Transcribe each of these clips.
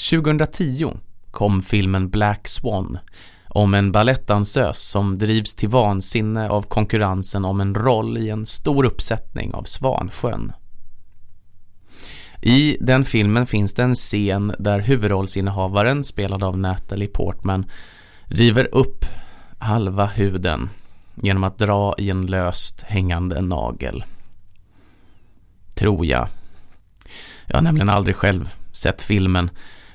2010 kom filmen Black Swan om en ballettdansös som drivs till vansinne av konkurrensen om en roll i en stor uppsättning av Svansjön. I den filmen finns det en scen där huvudrollsinnehavaren, spelad av Natalie Portman, river upp halva huden genom att dra i en löst hängande nagel. Tror jag. Jag har nämligen aldrig själv sett filmen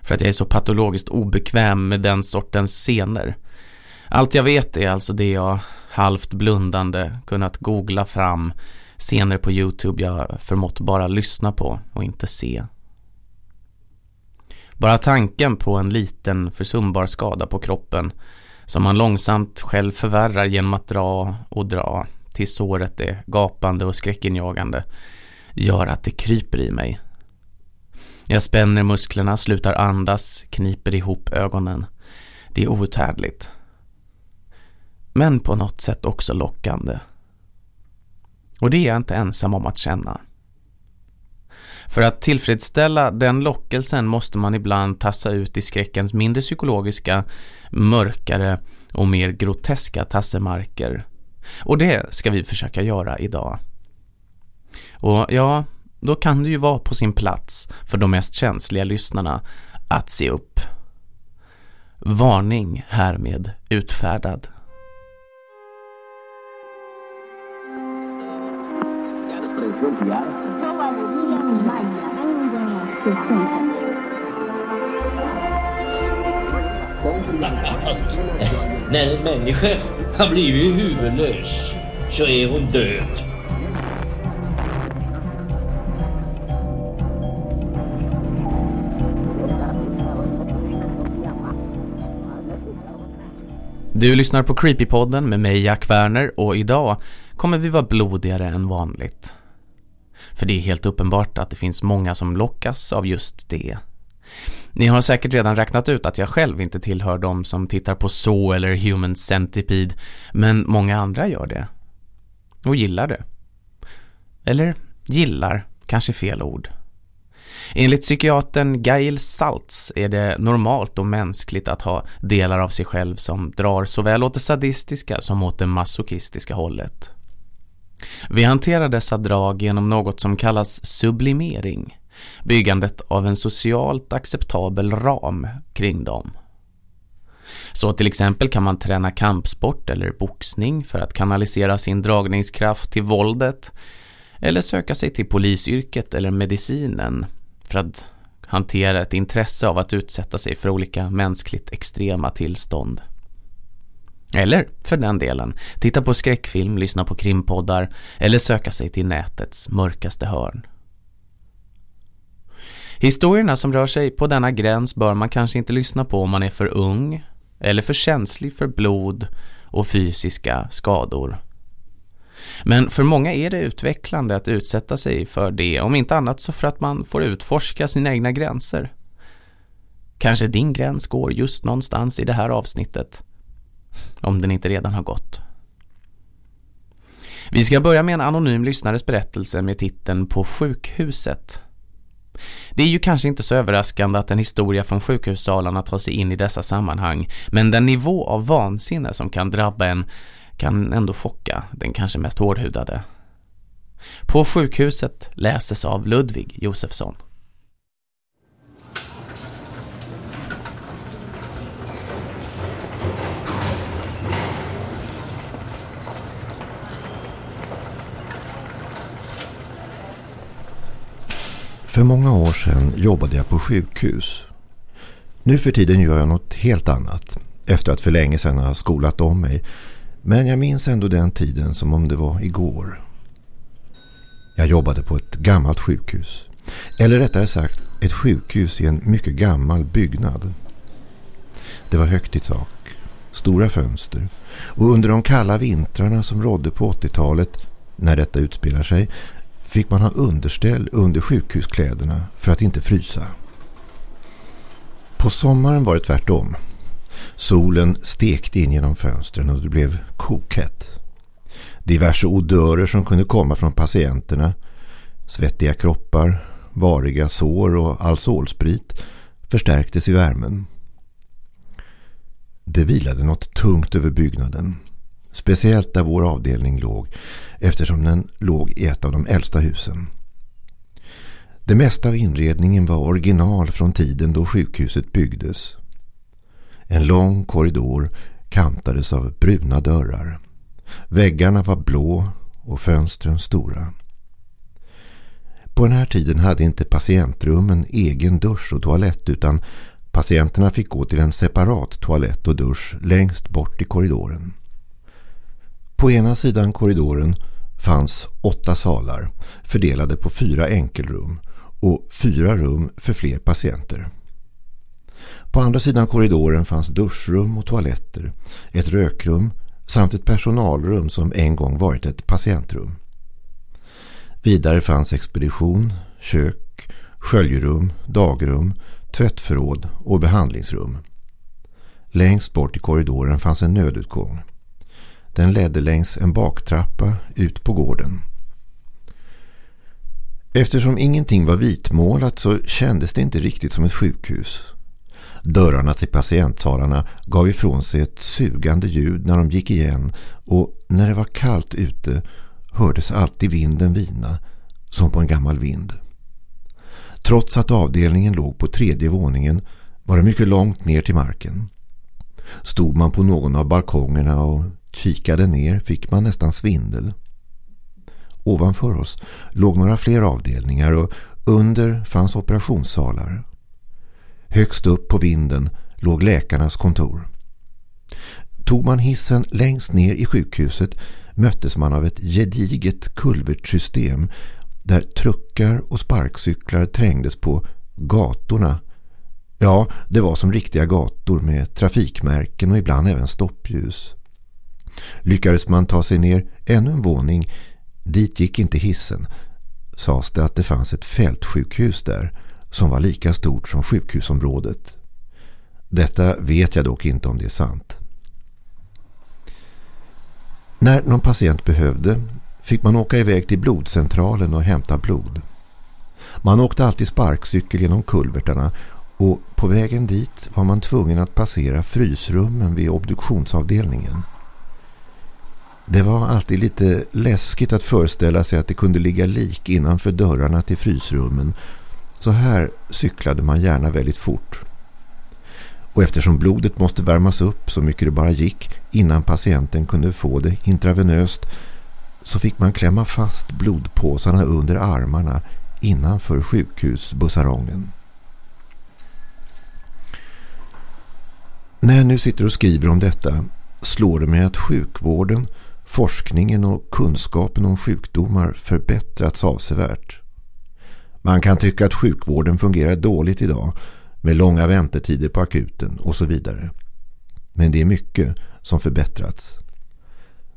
för att jag är så patologiskt obekväm med den sortens scener. Allt jag vet är alltså det jag halvt blundande kunnat googla fram scener på Youtube jag förmått bara lyssna på och inte se. Bara tanken på en liten försumbar skada på kroppen som man långsamt själv förvärrar genom att dra och dra tills såret är gapande och skräckinjagande gör att det kryper i mig. Jag spänner musklerna, slutar andas, kniper ihop ögonen. Det är outhärdligt. Men på något sätt också lockande. Och det är jag inte ensam om att känna. För att tillfredsställa den lockelsen måste man ibland tassa ut i skräckens mindre psykologiska, mörkare och mer groteska tassemarker. Och det ska vi försöka göra idag. Och ja, då kan det ju vara på sin plats för de mest känsliga lyssnarna att se upp. Varning härmed utfärdad. När en människa har blivit huvudlös så är hon död. Du lyssnar på Creepypodden med mig Jack Werner och idag kommer vi vara blodigare än vanligt. För det är helt uppenbart att det finns många som lockas av just det. Ni har säkert redan räknat ut att jag själv inte tillhör de som tittar på så eller Human Centipede, men många andra gör det. Och gillar det. Eller gillar, kanske fel ord. Enligt psykiatern Gail Saltz är det normalt och mänskligt att ha delar av sig själv som drar såväl åt det sadistiska som åt det masochistiska hållet. Vi hanterar dessa drag genom något som kallas sublimering, byggandet av en socialt acceptabel ram kring dem. Så till exempel kan man träna kampsport eller boxning för att kanalisera sin dragningskraft till våldet eller söka sig till polisyrket eller medicinen för att hantera ett intresse av att utsätta sig för olika mänskligt extrema tillstånd. Eller, för den delen, titta på skräckfilm, lyssna på krimpoddar eller söka sig till nätets mörkaste hörn. Historierna som rör sig på denna gräns bör man kanske inte lyssna på om man är för ung eller för känslig för blod och fysiska skador. Men för många är det utvecklande att utsätta sig för det, om inte annat så för att man får utforska sina egna gränser. Kanske din gräns går just någonstans i det här avsnittet, om den inte redan har gått. Vi ska börja med en anonym lyssnares berättelse med titeln På sjukhuset. Det är ju kanske inte så överraskande att en historia från sjukhussalarna tar sig in i dessa sammanhang, men den nivå av vansinne som kan drabba en kan ändå chocka den kanske mest hårdhudade. På sjukhuset läses av Ludvig Josefsson. För många år sedan jobbade jag på sjukhus. Nu för tiden gör jag något helt annat. Efter att för länge sedan ha skolat om mig men jag minns ändå den tiden som om det var igår. Jag jobbade på ett gammalt sjukhus. Eller rättare sagt ett sjukhus i en mycket gammal byggnad. Det var högt i tak, stora fönster och under de kalla vintrarna som rådde på 80-talet när detta utspelar sig fick man ha underställ under sjukhuskläderna för att inte frysa. På sommaren var det tvärtom. Solen stekte in genom fönstren och det blev kokhett. Diverse odörer som kunde komma från patienterna, svettiga kroppar, variga sår och alsolsprit förstärktes i värmen. Det vilade något tungt över byggnaden. Speciellt där vår avdelning låg eftersom den låg i ett av de äldsta husen. Det mesta av inredningen var original från tiden då sjukhuset byggdes. En lång korridor kantades av bruna dörrar. Väggarna var blå och fönstren stora. På den här tiden hade inte patientrummen egen dusch och toalett utan patienterna fick gå till en separat toalett och dusch längst bort i korridoren. På ena sidan korridoren fanns åtta salar fördelade på fyra enkelrum och fyra rum för fler patienter. På andra sidan korridoren fanns duschrum och toaletter, ett rökrum samt ett personalrum som en gång varit ett patientrum. Vidare fanns expedition, kök, sköljrum, dagrum, tvättförråd och behandlingsrum. Längst bort i korridoren fanns en nödutgång. Den ledde längs en baktrappa ut på gården. Eftersom ingenting var vitmålat så kändes det inte riktigt som ett sjukhus. Dörrarna till patientsalarna gav ifrån sig ett sugande ljud när de gick igen och när det var kallt ute hördes alltid vinden vina som på en gammal vind. Trots att avdelningen låg på tredje våningen var det mycket långt ner till marken. Stod man på någon av balkongerna och kikade ner fick man nästan svindel. Ovanför oss låg några fler avdelningar och under fanns operationssalar. Högst upp på vinden låg läkarnas kontor. Tog man hissen längst ner i sjukhuset möttes man av ett gediget kulvertsystem där truckar och sparkcyklar trängdes på gatorna. Ja, det var som riktiga gator med trafikmärken och ibland även stoppljus. Lyckades man ta sig ner ännu en våning, dit gick inte hissen, sades det att det fanns ett fältsjukhus där som var lika stort som sjukhusområdet. Detta vet jag dock inte om det är sant. När någon patient behövde fick man åka iväg till blodcentralen och hämta blod. Man åkte alltid sparkcykel genom kulvertarna och på vägen dit var man tvungen att passera frysrummen vid obduktionsavdelningen. Det var alltid lite läskigt att föreställa sig att det kunde ligga lik innanför dörrarna till frysrummen. Så här cyklade man gärna väldigt fort. Och eftersom blodet måste värmas upp så mycket det bara gick innan patienten kunde få det intravenöst så fick man klämma fast blodpåsarna under armarna innanför sjukhusbussarongen. När jag nu sitter och skriver om detta slår det mig att sjukvården, forskningen och kunskapen om sjukdomar förbättrats avsevärt. Man kan tycka att sjukvården fungerar dåligt idag med långa väntetider på akuten och så vidare. Men det är mycket som förbättrats.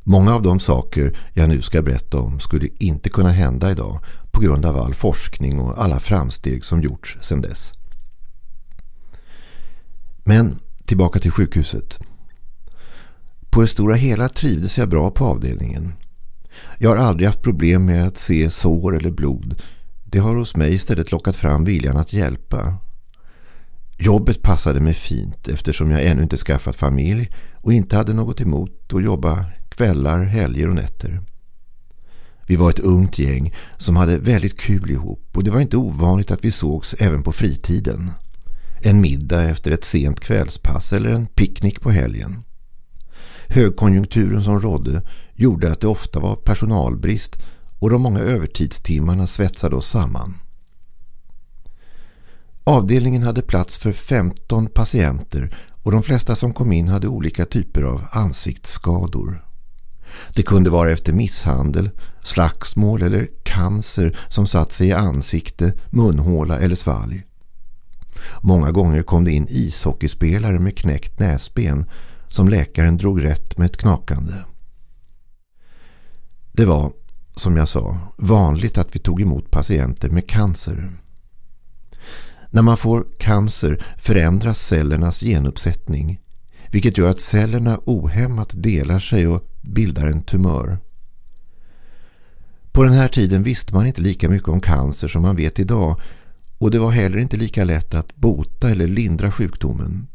Många av de saker jag nu ska berätta om skulle inte kunna hända idag på grund av all forskning och alla framsteg som gjorts sedan dess. Men tillbaka till sjukhuset. På det stora hela trivdes jag bra på avdelningen. Jag har aldrig haft problem med att se sår eller blod. Det har hos mig istället lockat fram viljan att hjälpa. Jobbet passade mig fint eftersom jag ännu inte skaffat familj och inte hade något emot att jobba kvällar, helger och nätter. Vi var ett ungt gäng som hade väldigt kul ihop och det var inte ovanligt att vi sågs även på fritiden. En middag efter ett sent kvällspass eller en picknick på helgen. Högkonjunkturen som rådde gjorde att det ofta var personalbrist och de många övertidstimmarna svetsade oss samman. Avdelningen hade plats för 15 patienter och de flesta som kom in hade olika typer av ansiktsskador. Det kunde vara efter misshandel, slagsmål eller cancer som satt sig i ansikte, munhåla eller svalg. Många gånger kom det in ishockeyspelare med knäckt näsben som läkaren drog rätt med ett knakande. Det var, som jag sa, vanligt att vi tog emot patienter med cancer. När man får cancer förändras cellernas genuppsättning vilket gör att cellerna ohämmat delar sig och bildar en tumör. På den här tiden visste man inte lika mycket om cancer som man vet idag och det var heller inte lika lätt att bota eller lindra sjukdomen.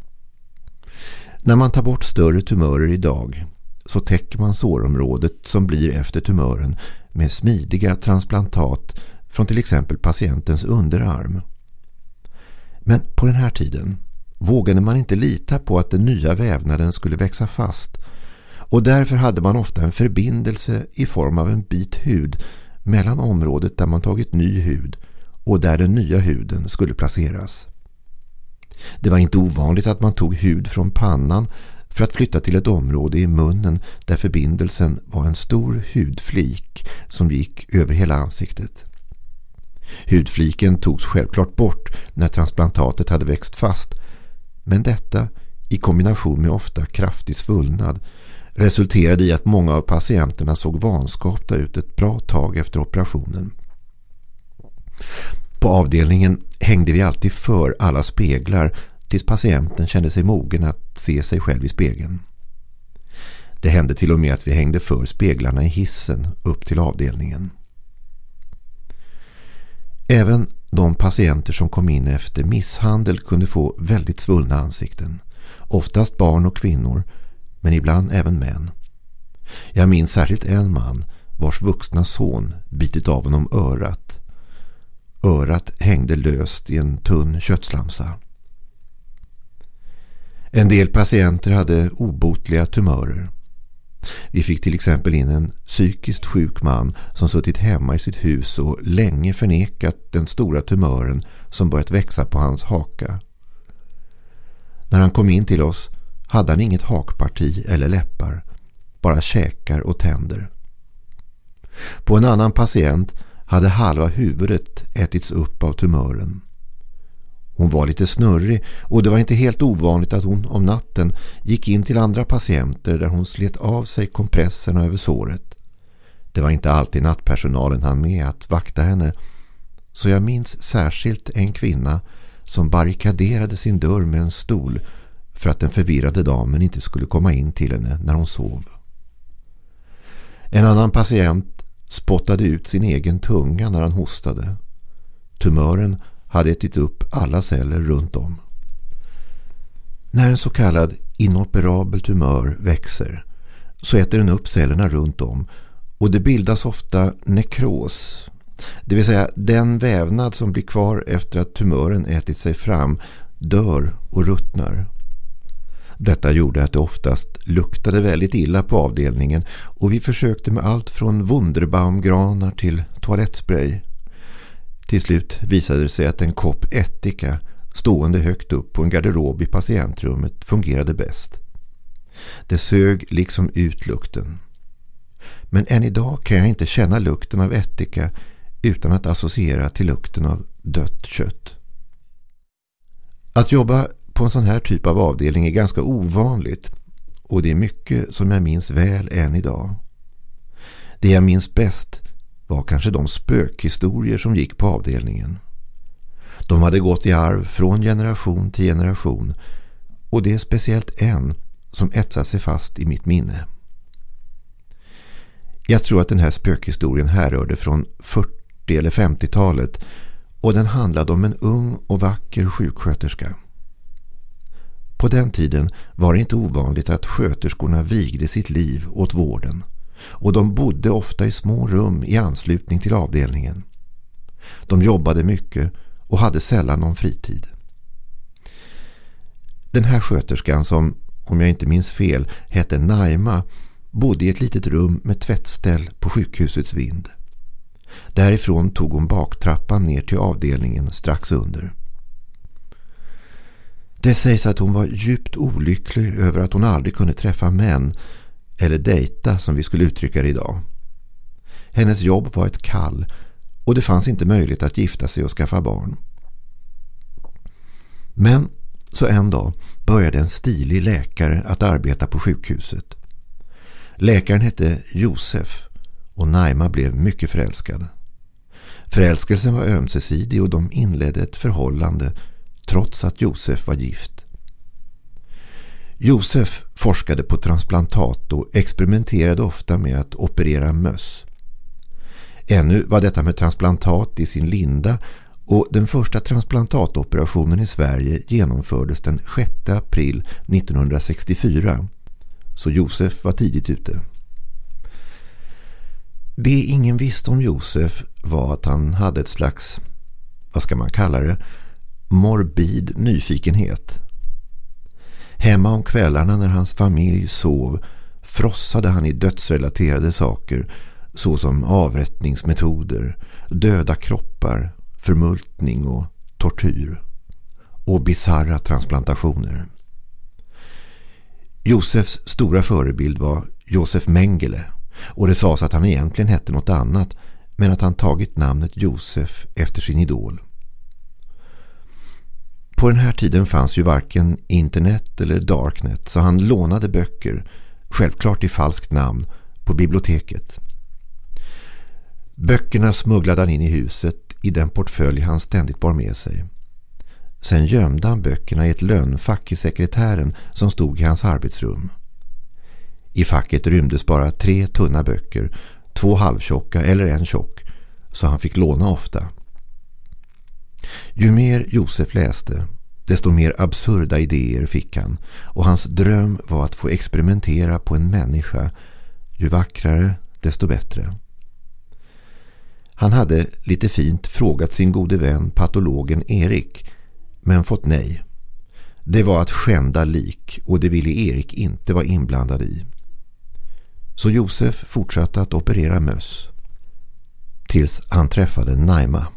När man tar bort större tumörer idag så täcker man sårområdet som blir efter tumören med smidiga transplantat från till exempel patientens underarm. Men på den här tiden vågade man inte lita på att den nya vävnaden skulle växa fast och därför hade man ofta en förbindelse i form av en bit hud mellan området där man tagit ny hud och där den nya huden skulle placeras. Det var inte ovanligt att man tog hud från pannan för att flytta till ett område i munnen där förbindelsen var en stor hudflik som gick över hela ansiktet. Hudfliken togs självklart bort när transplantatet hade växt fast men detta i kombination med ofta kraftig svullnad resulterade i att många av patienterna såg vanskapta ut ett bra tag efter operationen. På avdelningen hängde vi alltid för alla speglar tills patienten kände sig mogen att se sig själv i spegeln. Det hände till och med att vi hängde för speglarna i hissen upp till avdelningen. Även de patienter som kom in efter misshandel kunde få väldigt svullna ansikten. Oftast barn och kvinnor, men ibland även män. Jag minns särskilt en man vars vuxna son bitit av honom örat. Örat hängde löst i en tunn köttslamsa. En del patienter hade obotliga tumörer. Vi fick till exempel in en psykiskt sjuk man som suttit hemma i sitt hus och länge förnekat den stora tumören som börjat växa på hans haka. När han kom in till oss hade han inget hakparti eller läppar, bara käkar och tänder. På en annan patient hade halva huvudet ätits upp av tumören. Hon var lite snurrig och det var inte helt ovanligt att hon om natten gick in till andra patienter där hon slet av sig kompresserna över såret. Det var inte alltid nattpersonalen hann med att vakta henne så jag minns särskilt en kvinna som barrikaderade sin dörr med en stol för att den förvirrade damen inte skulle komma in till henne när hon sov. En annan patient spottade ut sin egen tunga när han hostade. Tumören hade ätit upp alla celler runt om. När en så kallad inoperabel tumör växer så äter den upp cellerna runt om och det bildas ofta nekros. Det vill säga den vävnad som blir kvar efter att tumören ätit sig fram dör och ruttnar. Detta gjorde att det oftast luktade väldigt illa på avdelningen och vi försökte med allt från Wunderbaumgranar till toalettspray till slut visade det sig att en kopp ättika stående högt upp på en garderob i patientrummet fungerade bäst. Det sög liksom ut lukten. Men än idag kan jag inte känna lukten av ättika utan att associera till lukten av dött kött. Att jobba på en sån här typ av avdelning är ganska ovanligt och det är mycket som jag minns väl än idag. Det jag minns bäst var kanske de spökhistorier som gick på avdelningen. De hade gått i arv från generation till generation och det är speciellt en som etsat sig fast i mitt minne. Jag tror att den här spökhistorien härrörde från 40 eller 50-talet och den handlade om en ung och vacker sjuksköterska. På den tiden var det inte ovanligt att sköterskorna vigde sitt liv åt vården och de bodde ofta i små rum i anslutning till avdelningen. De jobbade mycket och hade sällan någon fritid. Den här sköterskan som, om jag inte minns fel, hette Naima bodde i ett litet rum med tvättställ på sjukhusets vind. Därifrån tog hon baktrappan ner till avdelningen strax under. Det sägs att hon var djupt olycklig över att hon aldrig kunde träffa män eller dejta som vi skulle uttrycka det idag. Hennes jobb var ett kall och det fanns inte möjlighet att gifta sig och skaffa barn. Men så en dag började en stilig läkare att arbeta på sjukhuset. Läkaren hette Josef och Naima blev mycket förälskad. Förälskelsen var ömsesidig och de inledde ett förhållande trots att Josef var gift. Josef forskade på transplantat och experimenterade ofta med att operera möss. Ännu var detta med transplantat i sin linda och den första transplantatoperationen i Sverige genomfördes den 6 april 1964 så Josef var tidigt ute. Det ingen visste om Josef var att han hade ett slags, vad ska man kalla det, morbid nyfikenhet. Hemma om kvällarna när hans familj sov frossade han i dödsrelaterade saker såsom avrättningsmetoder, döda kroppar, förmultning och tortyr och bizarra transplantationer. Josefs stora förebild var Josef Mengele och det sades att han egentligen hette något annat men att han tagit namnet Josef efter sin idol. På den här tiden fanns ju varken internet eller darknet så han lånade böcker, självklart i falskt namn, på biblioteket. Böckerna smugglade han in i huset i den portfölj han ständigt bar med sig. Sen gömde han böckerna i ett lönnfack i sekretären som stod i hans arbetsrum. I facket rymdes bara tre tunna böcker, två halvtjocka eller en tjock, så han fick låna ofta. Ju mer Josef läste, desto mer absurda idéer fick han och hans dröm var att få experimentera på en människa. Ju vackrare, desto bättre. Han hade lite fint frågat sin gode vän patologen Erik men fått nej. Det var att skända lik och det ville Erik inte vara inblandad i. Så Josef fortsatte att operera möss. Tills han träffade Naima.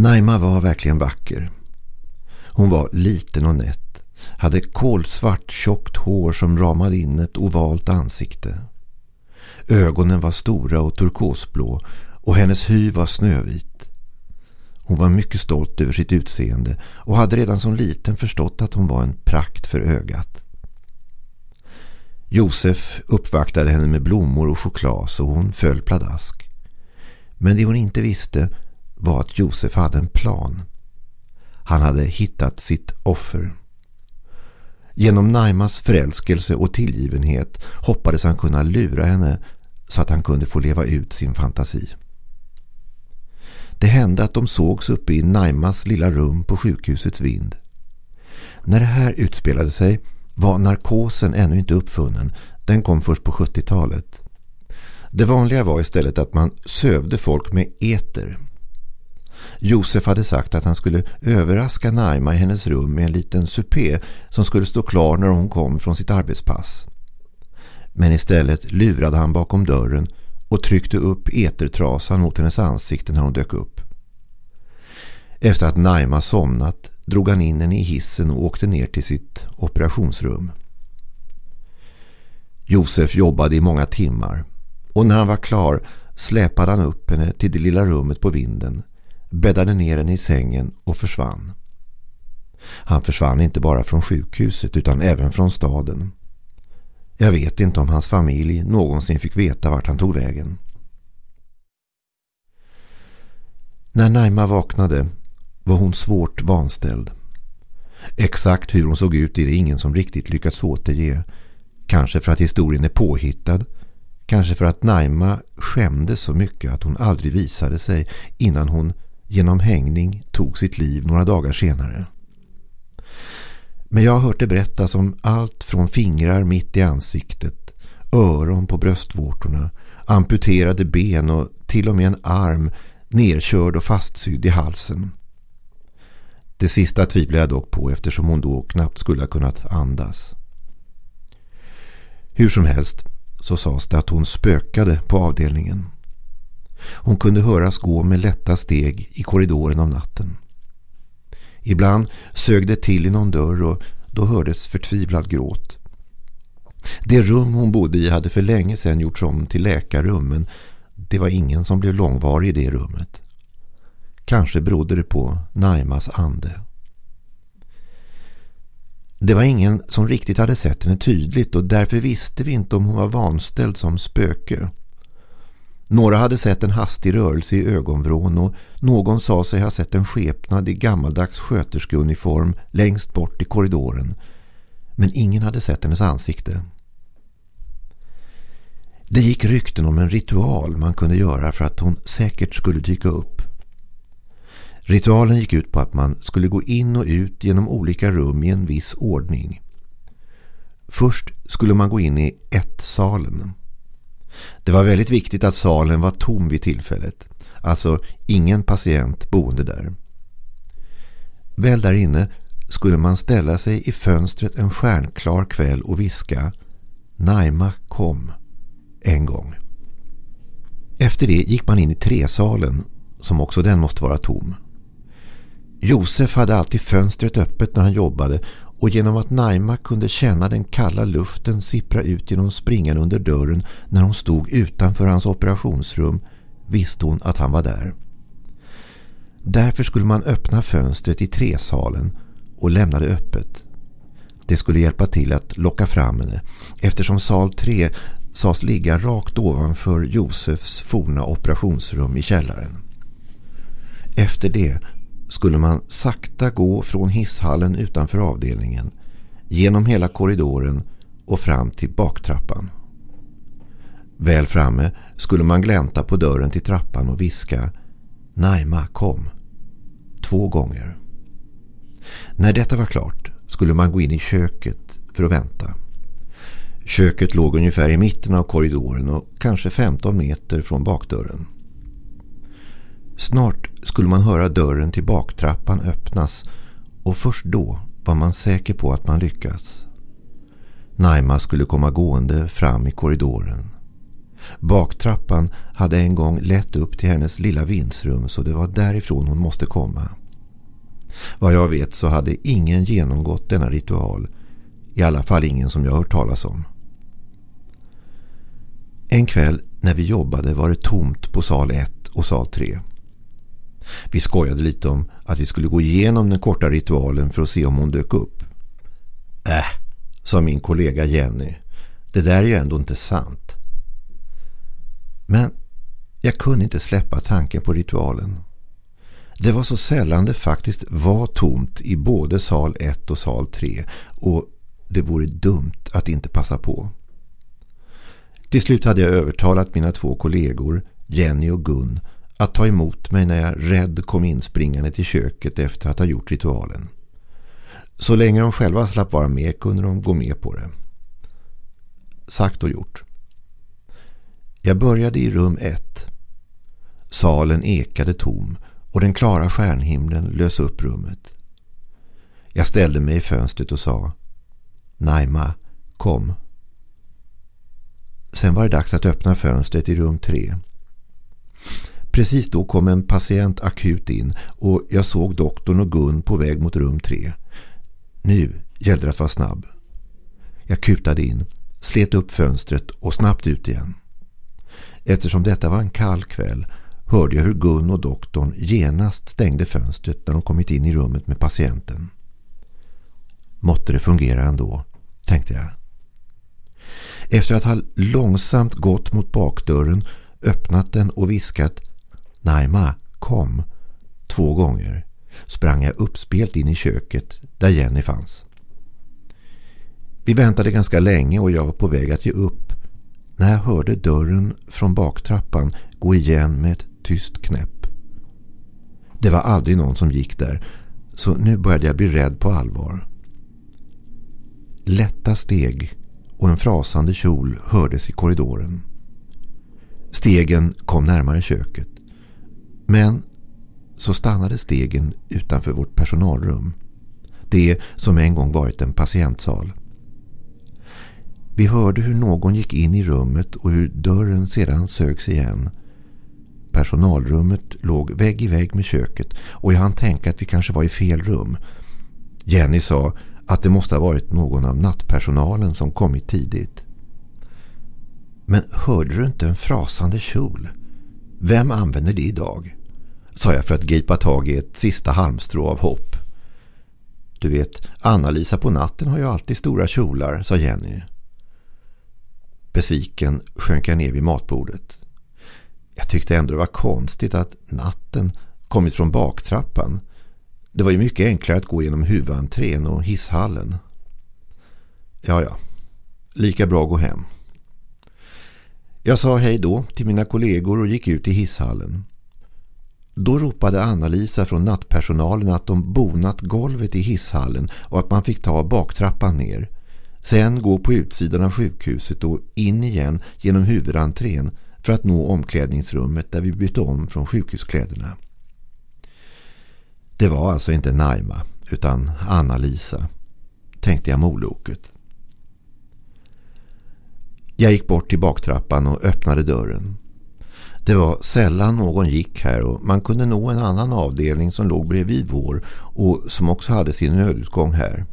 Naima var verkligen vacker. Hon var liten och nätt. Hade kolsvart tjockt hår som ramade in ett ovalt ansikte. Ögonen var stora och turkosblå och hennes hy var snövit. Hon var mycket stolt över sitt utseende och hade redan som liten förstått att hon var en prakt för ögat. Josef uppvaktade henne med blommor och choklad så hon föll pladask. Men det hon inte visste var att Josef hade en plan. Han hade hittat sitt offer. Genom Naimas förälskelse och tillgivenhet hoppades han kunna lura henne så att han kunde få leva ut sin fantasi. Det hände att de sågs uppe i Naimas lilla rum på sjukhusets vind. När det här utspelade sig var narkosen ännu inte uppfunnen. Den kom först på 70-talet. Det vanliga var istället att man sövde folk med eter. Josef hade sagt att han skulle överraska Naima i hennes rum med en liten supé som skulle stå klar när hon kom från sitt arbetspass. Men istället lurade han bakom dörren och tryckte upp etertrasan mot hennes ansikte när hon dök upp. Efter att Naima somnat drog han in henne i hissen och åkte ner till sitt operationsrum. Josef jobbade i många timmar och när han var klar släpade han upp henne till det lilla rummet på vinden, bäddade ner henne i sängen och försvann. Han försvann inte bara från sjukhuset utan även från staden. Jag vet inte om hans familj någonsin fick veta vart han tog vägen. När Naima vaknade var hon svårt vanställd. Exakt hur hon såg ut är det ingen som riktigt lyckats återge. Kanske för att historien är påhittad. Kanske för att Naima skämdes så mycket att hon aldrig visade sig innan hon genom hängning tog sitt liv några dagar senare. Men jag har hört det berättas om allt från fingrar mitt i ansiktet, öron på bröstvårtorna, amputerade ben och till och med en arm nerkörd och fastsydd i halsen. Det sista tvivlar jag dock på eftersom hon då knappt skulle ha kunnat andas. Hur som helst så sades det att hon spökade på avdelningen. Hon kunde höras gå med lätta steg i korridoren om natten. Ibland sög det till i någon dörr och då hördes förtvivlad gråt. Det rum hon bodde i hade för länge sedan gjorts om till läkarrum men det var ingen som blev långvarig i det rummet. Kanske berodde det på Naimas ande. Det var ingen som riktigt hade sett henne tydligt och därför visste vi inte om hon var vanställd som spöke. Några hade sett en hastig rörelse i ögonvrån och någon sa sig ha sett en skepnad i gammaldags sköterskeuniform längst bort i korridoren. Men ingen hade sett hennes ansikte. Det gick rykten om en ritual man kunde göra för att hon säkert skulle dyka upp. Ritualen gick ut på att man skulle gå in och ut genom olika rum i en viss ordning. Först skulle man gå in i ett salen. Det var väldigt viktigt att salen var tom vid tillfället. Alltså ingen patient boende där. Väl där inne skulle man ställa sig i fönstret en stjärnklar kväll och viska Naima kom en gång. Efter det gick man in i tresalen som också den måste vara tom. Josef hade alltid fönstret öppet när han jobbade och genom att Naima kunde känna den kalla luften sippra ut genom springan under dörren när hon stod utanför hans operationsrum visste hon att han var där. Därför skulle man öppna fönstret i tresalen och lämna det öppet. Det skulle hjälpa till att locka fram henne eftersom sal 3 sades ligga rakt ovanför Josefs forna operationsrum i källaren. Efter det skulle man sakta gå från hisshallen utanför avdelningen genom hela korridoren och fram till baktrappan. Väl framme skulle man glänta på dörren till trappan och viska Naima kom. Två gånger. När detta var klart skulle man gå in i köket för att vänta. Köket låg ungefär i mitten av korridoren och kanske 15 meter från bakdörren. Snart skulle man höra dörren till baktrappan öppnas och först då var man säker på att man lyckats. Naima skulle komma gående fram i korridoren. Baktrappan hade en gång lett upp till hennes lilla vindsrum så det var därifrån hon måste komma. Vad jag vet så hade ingen genomgått denna ritual, i alla fall ingen som jag hört talas om. En kväll när vi jobbade var det tomt på sal 1 och sal 3. Vi skojade lite om att vi skulle gå igenom den korta ritualen för att se om hon dök upp. Äh, sa min kollega Jenny. Det där är ju ändå inte sant. Men jag kunde inte släppa tanken på ritualen. Det var så sällan det faktiskt var tomt i både sal 1 och sal 3 och det vore dumt att inte passa på. Till slut hade jag övertalat mina två kollegor, Jenny och Gun, att ta emot mig när jag rädd kom inspringande till köket efter att ha gjort ritualen. Så länge de själva slapp vara med kunde de gå med på det. Sagt och gjort. Jag började i rum ett. Salen ekade tom och den klara stjärnhimlen lös upp rummet. Jag ställde mig i fönstret och sa Naima, kom. Sen var det dags att öppna fönstret i rum tre. Precis då kom en patient akut in och jag såg doktorn och Gun på väg mot rum tre. Nu gällde det att vara snabb. Jag kutade in, slet upp fönstret och snabbt ut igen. Eftersom detta var en kall kväll hörde jag hur Gun och doktorn genast stängde fönstret när de kommit in i rummet med patienten. Måtte det fungera ändå, tänkte jag. Efter att ha långsamt gått mot bakdörren, öppnat den och viskat Naima, kom, två gånger sprang jag uppspelt in i köket där Jenny fanns. Vi väntade ganska länge och jag var på väg att ge upp när jag hörde dörren från baktrappan gå igen med ett tyst knäpp. Det var aldrig någon som gick där så nu började jag bli rädd på allvar. Lätta steg och en frasande kjol hördes i korridoren. Stegen kom närmare köket. Men så stannade stegen utanför vårt personalrum. Det som en gång varit en patientsal. Vi hörde hur någon gick in i rummet och hur dörren sedan sögs igen. Personalrummet låg vägg i vägg med köket och jag hann tänka att vi kanske var i fel rum. Jenny sa att det måste ha varit någon av nattpersonalen som kommit tidigt. Men hörde du inte en frasande kjol? Vem använder det idag? Sa jag för att gripa tag i ett sista halmstrå av hopp. Du vet, Anna-Lisa på natten har ju alltid stora kjolar, sa Jenny. Besviken sjönk jag ner vid matbordet. Jag tyckte ändå det var konstigt att natten kommit från baktrappan. Det var ju mycket enklare att gå genom huvudentrén och hisshallen. Ja, ja. Lika bra att gå hem. Jag sa hej då till mina kollegor och gick ut i hisshallen. Då ropade Anna-Lisa från nattpersonalen att de bonat golvet i hisshallen och att man fick ta baktrappan ner. Sen gå på utsidan av sjukhuset och in igen genom huvudentrén för att nå omklädningsrummet där vi bytte om från sjukhuskläderna. Det var alltså inte Naima utan Anna-Lisa, tänkte jag moloket. Jag gick bort till baktrappan och öppnade dörren. Det var sällan någon gick här och man kunde nå en annan avdelning som låg bredvid vår och som också hade sin nödutgång här.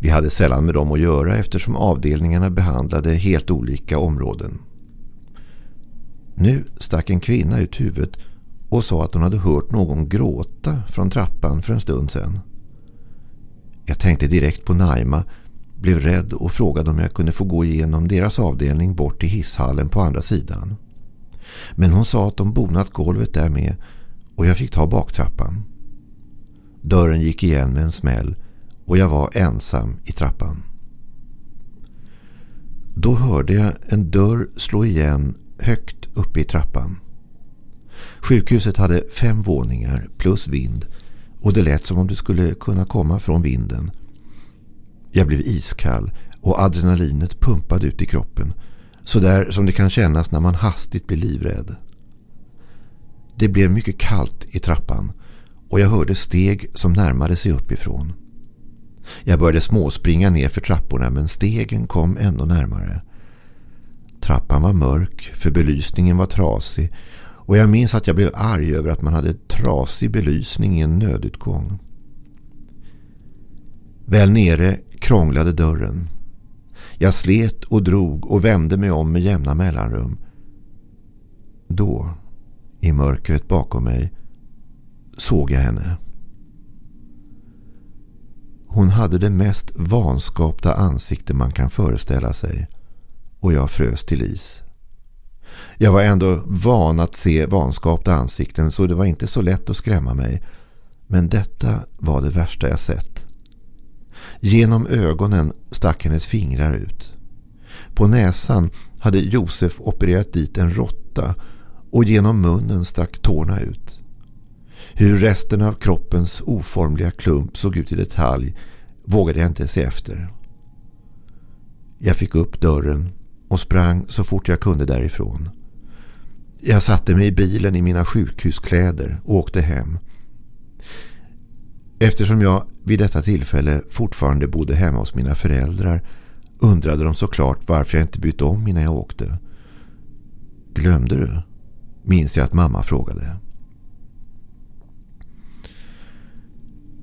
Vi hade sällan med dem att göra eftersom avdelningarna behandlade helt olika områden. Nu stack en kvinna ut huvudet och sa att hon hade hört någon gråta från trappan för en stund sedan. Jag tänkte direkt på Naima, blev rädd och frågade om jag kunde få gå igenom deras avdelning bort till hisshallen på andra sidan. Men hon sa att de bonat golvet där med och jag fick ta baktrappan. Dörren gick igen med en smäll och jag var ensam i trappan. Då hörde jag en dörr slå igen högt uppe i trappan. Sjukhuset hade fem våningar plus vind och det lät som om det skulle kunna komma från vinden. Jag blev iskall och adrenalinet pumpade ut i kroppen Sådär som det kan kännas när man hastigt blir livrädd. Det blev mycket kallt i trappan och jag hörde steg som närmade sig uppifrån. Jag började småspringa ner för trapporna men stegen kom ändå närmare. Trappan var mörk för belysningen var trasig och jag minns att jag blev arg över att man hade trasig belysning i en nödutgång. Väl nere krånglade dörren. Jag slet och drog och vände mig om med jämna mellanrum. Då, i mörkret bakom mig, såg jag henne. Hon hade det mest vanskapta ansikte man kan föreställa sig och jag frös till is. Jag var ändå van att se vanskapta ansikten så det var inte så lätt att skrämma mig. Men detta var det värsta jag sett. Genom ögonen stack hennes fingrar ut. På näsan hade Josef opererat dit en råtta och genom munnen stack tårna ut. Hur resten av kroppens oformliga klump såg ut i detalj vågade jag inte se efter. Jag fick upp dörren och sprang så fort jag kunde därifrån. Jag satte mig i bilen i mina sjukhuskläder och åkte hem. Eftersom jag vid detta tillfälle fortfarande bodde hemma hos mina föräldrar undrade de såklart varför jag inte bytte om innan jag åkte. Glömde du? Minns jag att mamma frågade.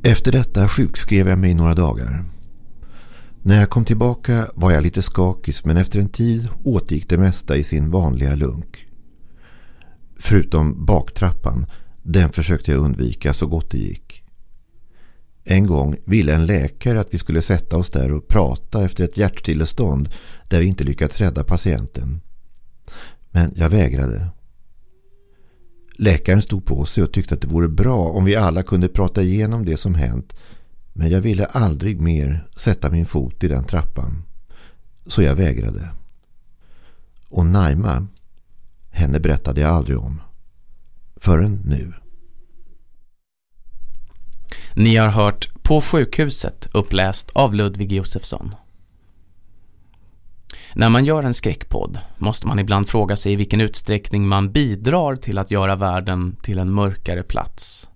Efter detta sjukskrev jag mig i några dagar. När jag kom tillbaka var jag lite skakis men efter en tid återgick det mesta i sin vanliga lunk. Förutom baktrappan, den försökte jag undvika så gott det gick. En gång ville en läkare att vi skulle sätta oss där och prata efter ett hjärtstillestånd där vi inte lyckats rädda patienten. Men jag vägrade. Läkaren stod på sig och tyckte att det vore bra om vi alla kunde prata igenom det som hänt men jag ville aldrig mer sätta min fot i den trappan. Så jag vägrade. Och Naima, henne berättade jag aldrig om. Förrän nu. Ni har hört På sjukhuset uppläst av Ludvig Josefsson. När man gör en skräckpodd måste man ibland fråga sig i vilken utsträckning man bidrar till att göra världen till en mörkare plats.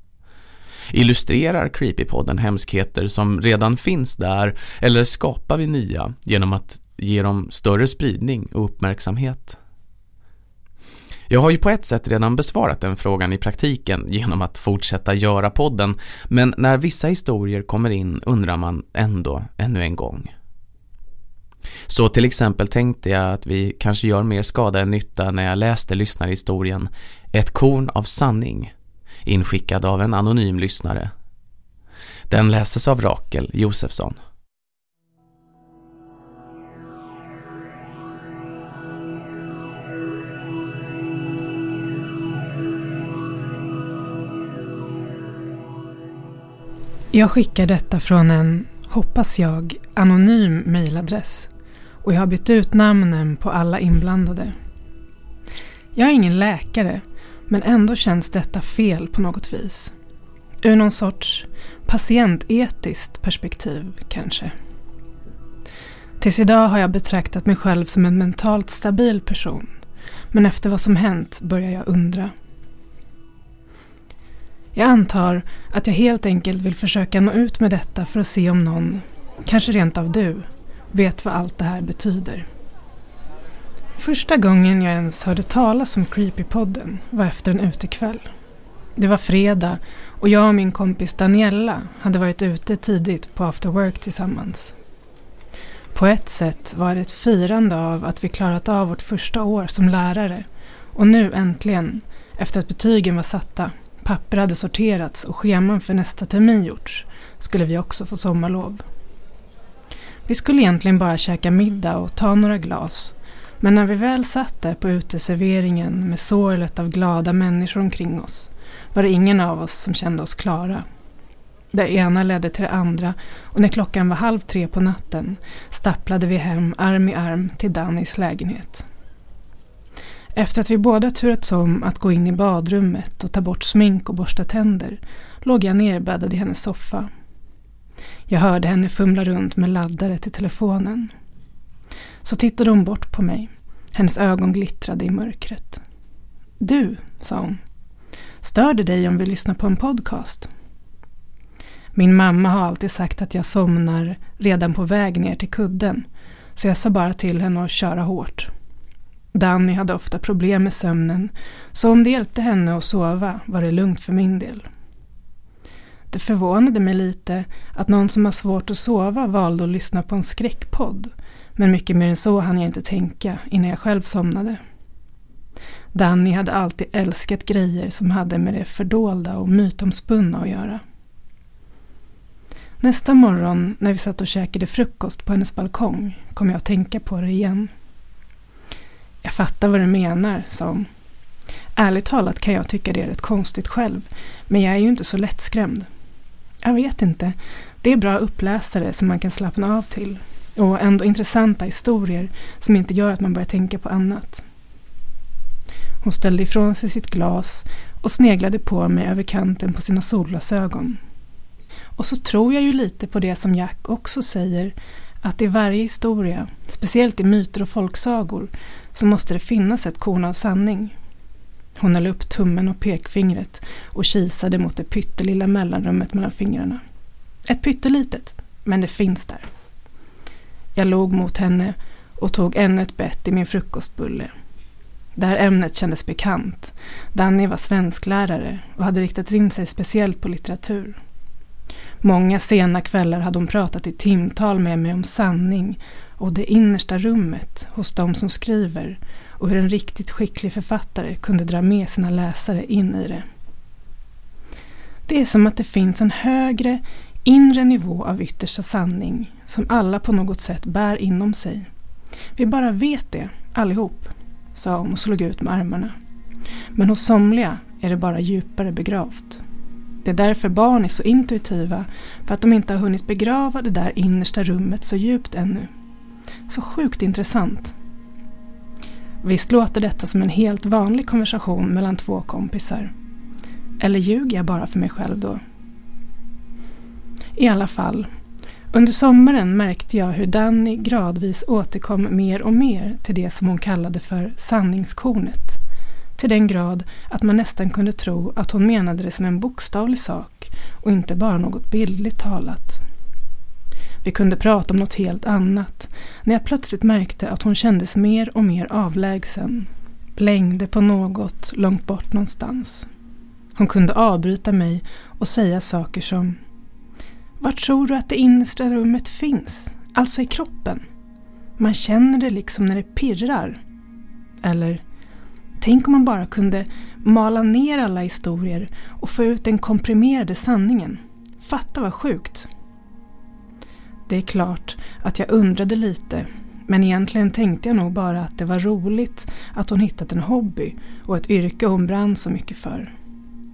Illustrerar Creepypodden hemskheter som redan finns där eller skapar vi nya genom att ge dem större spridning och uppmärksamhet? Jag har ju på ett sätt redan besvarat den frågan i praktiken genom att fortsätta göra podden men när vissa historier kommer in undrar man ändå ännu en gång. Så till exempel tänkte jag att vi kanske gör mer skada än nytta när jag läste lyssnarhistorien Ett korn av sanning inskickad av en anonym lyssnare. Den läses av Rakel Josefsson. Jag skickar detta från en, hoppas jag, anonym mejladress och jag har bytt ut namnen på alla inblandade. Jag är ingen läkare Men ändå känns detta fel på något vis. Ur någon sorts patientetiskt perspektiv kanske. Tills idag har jag betraktat mig själv som en mentalt stabil person. Men efter vad som hänt börjar jag undra. Jag antar att jag helt enkelt vill försöka nå ut med detta för att se om någon, kanske rent av du, vet vad allt det här betyder. Första gången jag ens hörde talas om Creepypodden var efter en utekväll. Det var fredag och jag och min kompis Daniella hade varit ute tidigt på after work tillsammans. På ett sätt var det ett firande av att vi klarat av vårt första år som lärare och nu äntligen, efter att betygen var satta, papper hade sorterats och scheman för nästa termin gjorts, skulle vi också få sommarlov. Vi skulle egentligen bara käka middag och ta några glas men när vi väl satt där på uteserveringen med sorlet av glada människor omkring oss var det ingen av oss som kände oss klara. Det ena ledde till det andra och när klockan var halv tre på natten stapplade vi hem arm i arm till Dannys lägenhet. Efter att vi båda turats om att gå in i badrummet och ta bort smink och borsta tänder låg jag nerbäddad i hennes soffa. Jag hörde henne fumla runt med laddare till telefonen. Så tittade hon bort på mig. Hennes ögon glittrade i mörkret. Du, sa hon. Stör det dig om vi lyssnar på en podcast? Min mamma har alltid sagt att jag somnar redan på väg ner till kudden, så jag sa bara till henne att köra hårt. Danny hade ofta problem med sömnen, så om det hjälpte henne att sova var det lugnt för min del. Det förvånade mig lite att någon som har svårt att sova valde att lyssna på en skräckpodd, men mycket mer än så hann jag inte tänka innan jag själv somnade. Danny hade alltid älskat grejer som hade med det fördolda och mytomspunna att göra. Nästa morgon när vi satt och käkade frukost på hennes balkong kom jag att tänka på det igen. Jag fattar vad du menar, sa hon. Ärligt talat kan jag tycka det är rätt konstigt själv, men jag är ju inte så lättskrämd. Jag vet inte, det är bra uppläsare som man kan slappna av till och ändå intressanta historier som inte gör att man börjar tänka på annat. Hon ställde ifrån sig sitt glas och sneglade på mig över kanten på sina solglasögon. Och så tror jag ju lite på det som Jack också säger, att i varje historia, speciellt i myter och folksagor, så måste det finnas ett korn av sanning. Hon höll upp tummen och pekfingret och kisade mot det pyttelilla mellanrummet mellan fingrarna. Ett pyttelitet, men det finns där. Jag log mot henne och tog ännu ett bett i min frukostbulle. Det här ämnet kändes bekant. Danny var svensklärare och hade riktat in sig speciellt på litteratur. Många sena kvällar hade hon pratat i timtal med mig om sanning och det innersta rummet hos de som skriver och hur en riktigt skicklig författare kunde dra med sina läsare in i det. Det är som att det finns en högre, inre nivå av yttersta sanning som alla på något sätt bär inom sig. Vi bara vet det, allihop, sa hon och slog ut med armarna. Men hos somliga är det bara djupare begravt. Det är därför barn är så intuitiva, för att de inte har hunnit begrava det där innersta rummet så djupt ännu. Så sjukt intressant. Visst låter detta som en helt vanlig konversation mellan två kompisar. Eller ljuger jag bara för mig själv då? I alla fall, under sommaren märkte jag hur Danny gradvis återkom mer och mer till det som hon kallade för sanningskornet. Till den grad att man nästan kunde tro att hon menade det som en bokstavlig sak och inte bara något bildligt talat. Vi kunde prata om något helt annat när jag plötsligt märkte att hon kändes mer och mer avlägsen, blängde på något långt bort någonstans. Hon kunde avbryta mig och säga saker som var tror du att det innersta rummet finns? Alltså i kroppen. Man känner det liksom när det pirrar. Eller, tänk om man bara kunde mala ner alla historier och få ut den komprimerade sanningen. Fatta vad sjukt. Det är klart att jag undrade lite, men egentligen tänkte jag nog bara att det var roligt att hon hittat en hobby och ett yrke hon brann så mycket för.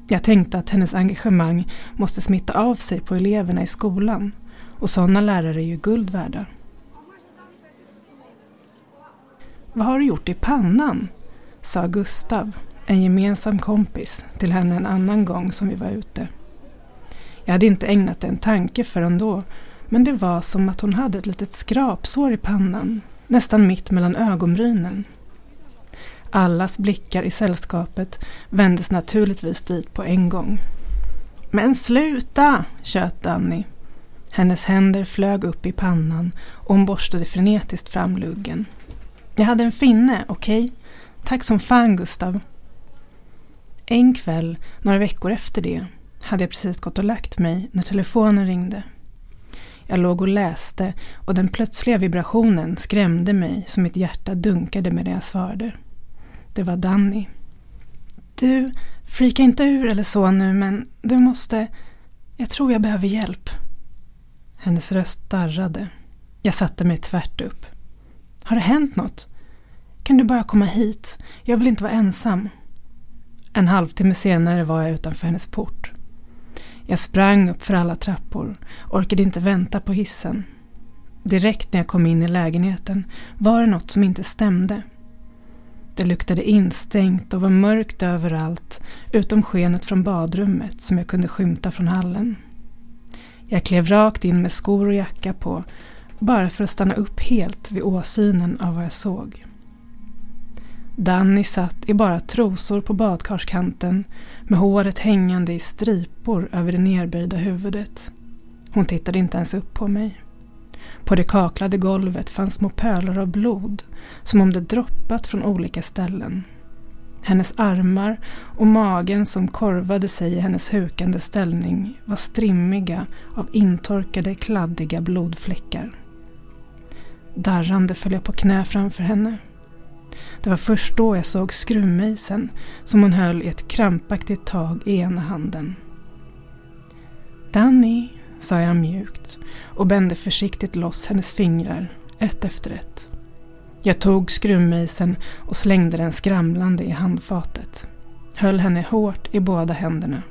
Jag tänkte att hennes engagemang måste smitta av sig på eleverna i skolan och sådana lärare är ju guld värda. Vad har du gjort i pannan? sa Gustav, en gemensam kompis till henne en annan gång som vi var ute. Jag hade inte ägnat det en tanke förrän då, men det var som att hon hade ett litet skrapsår i pannan, nästan mitt mellan ögonbrynen. Allas blickar i sällskapet vändes naturligtvis dit på en gång. Men sluta, tjöt Danny. Hennes händer flög upp i pannan och hon borstade frenetiskt fram luggen. Jag hade en finne, okej? Okay? Tack som fan Gustav. En kväll, några veckor efter det, hade jag precis gått och lagt mig när telefonen ringde. Jag låg och läste och den plötsliga vibrationen skrämde mig så mitt hjärta dunkade med det jag svarade. Det var Danny. Du, freaka inte ur eller så nu men du måste... Jag tror jag behöver hjälp. Hennes röst darrade. Jag satte mig tvärt upp. Har det hänt något? Kan du bara komma hit? Jag vill inte vara ensam. En halvtimme senare var jag utanför hennes port. Jag sprang upp för alla trappor, orkade inte vänta på hissen. Direkt när jag kom in i lägenheten var det något som inte stämde. Det luktade instängt och var mörkt överallt utom skenet från badrummet som jag kunde skymta från hallen. Jag klev rakt in med skor och jacka på bara för att stanna upp helt vid åsynen av vad jag såg. Danny satt i bara trosor på badkarskanten med håret hängande i stripor över det nerböjda huvudet. Hon tittade inte ens upp på mig. På det kaklade golvet fanns små pölar av blod, som om det droppat från olika ställen. Hennes armar och magen som korvade sig i hennes hukande ställning var strimmiga av intorkade kladdiga blodfläckar. Darrande föll jag på knä framför henne. Det var först då jag såg skruvmejseln som hon höll i ett krampaktigt tag i ena handen. Danny, sa jag mjukt och bände försiktigt loss hennes fingrar, ett efter ett. Jag tog skruvmejseln och slängde den skramlande i handfatet. Höll henne hårt i båda händerna.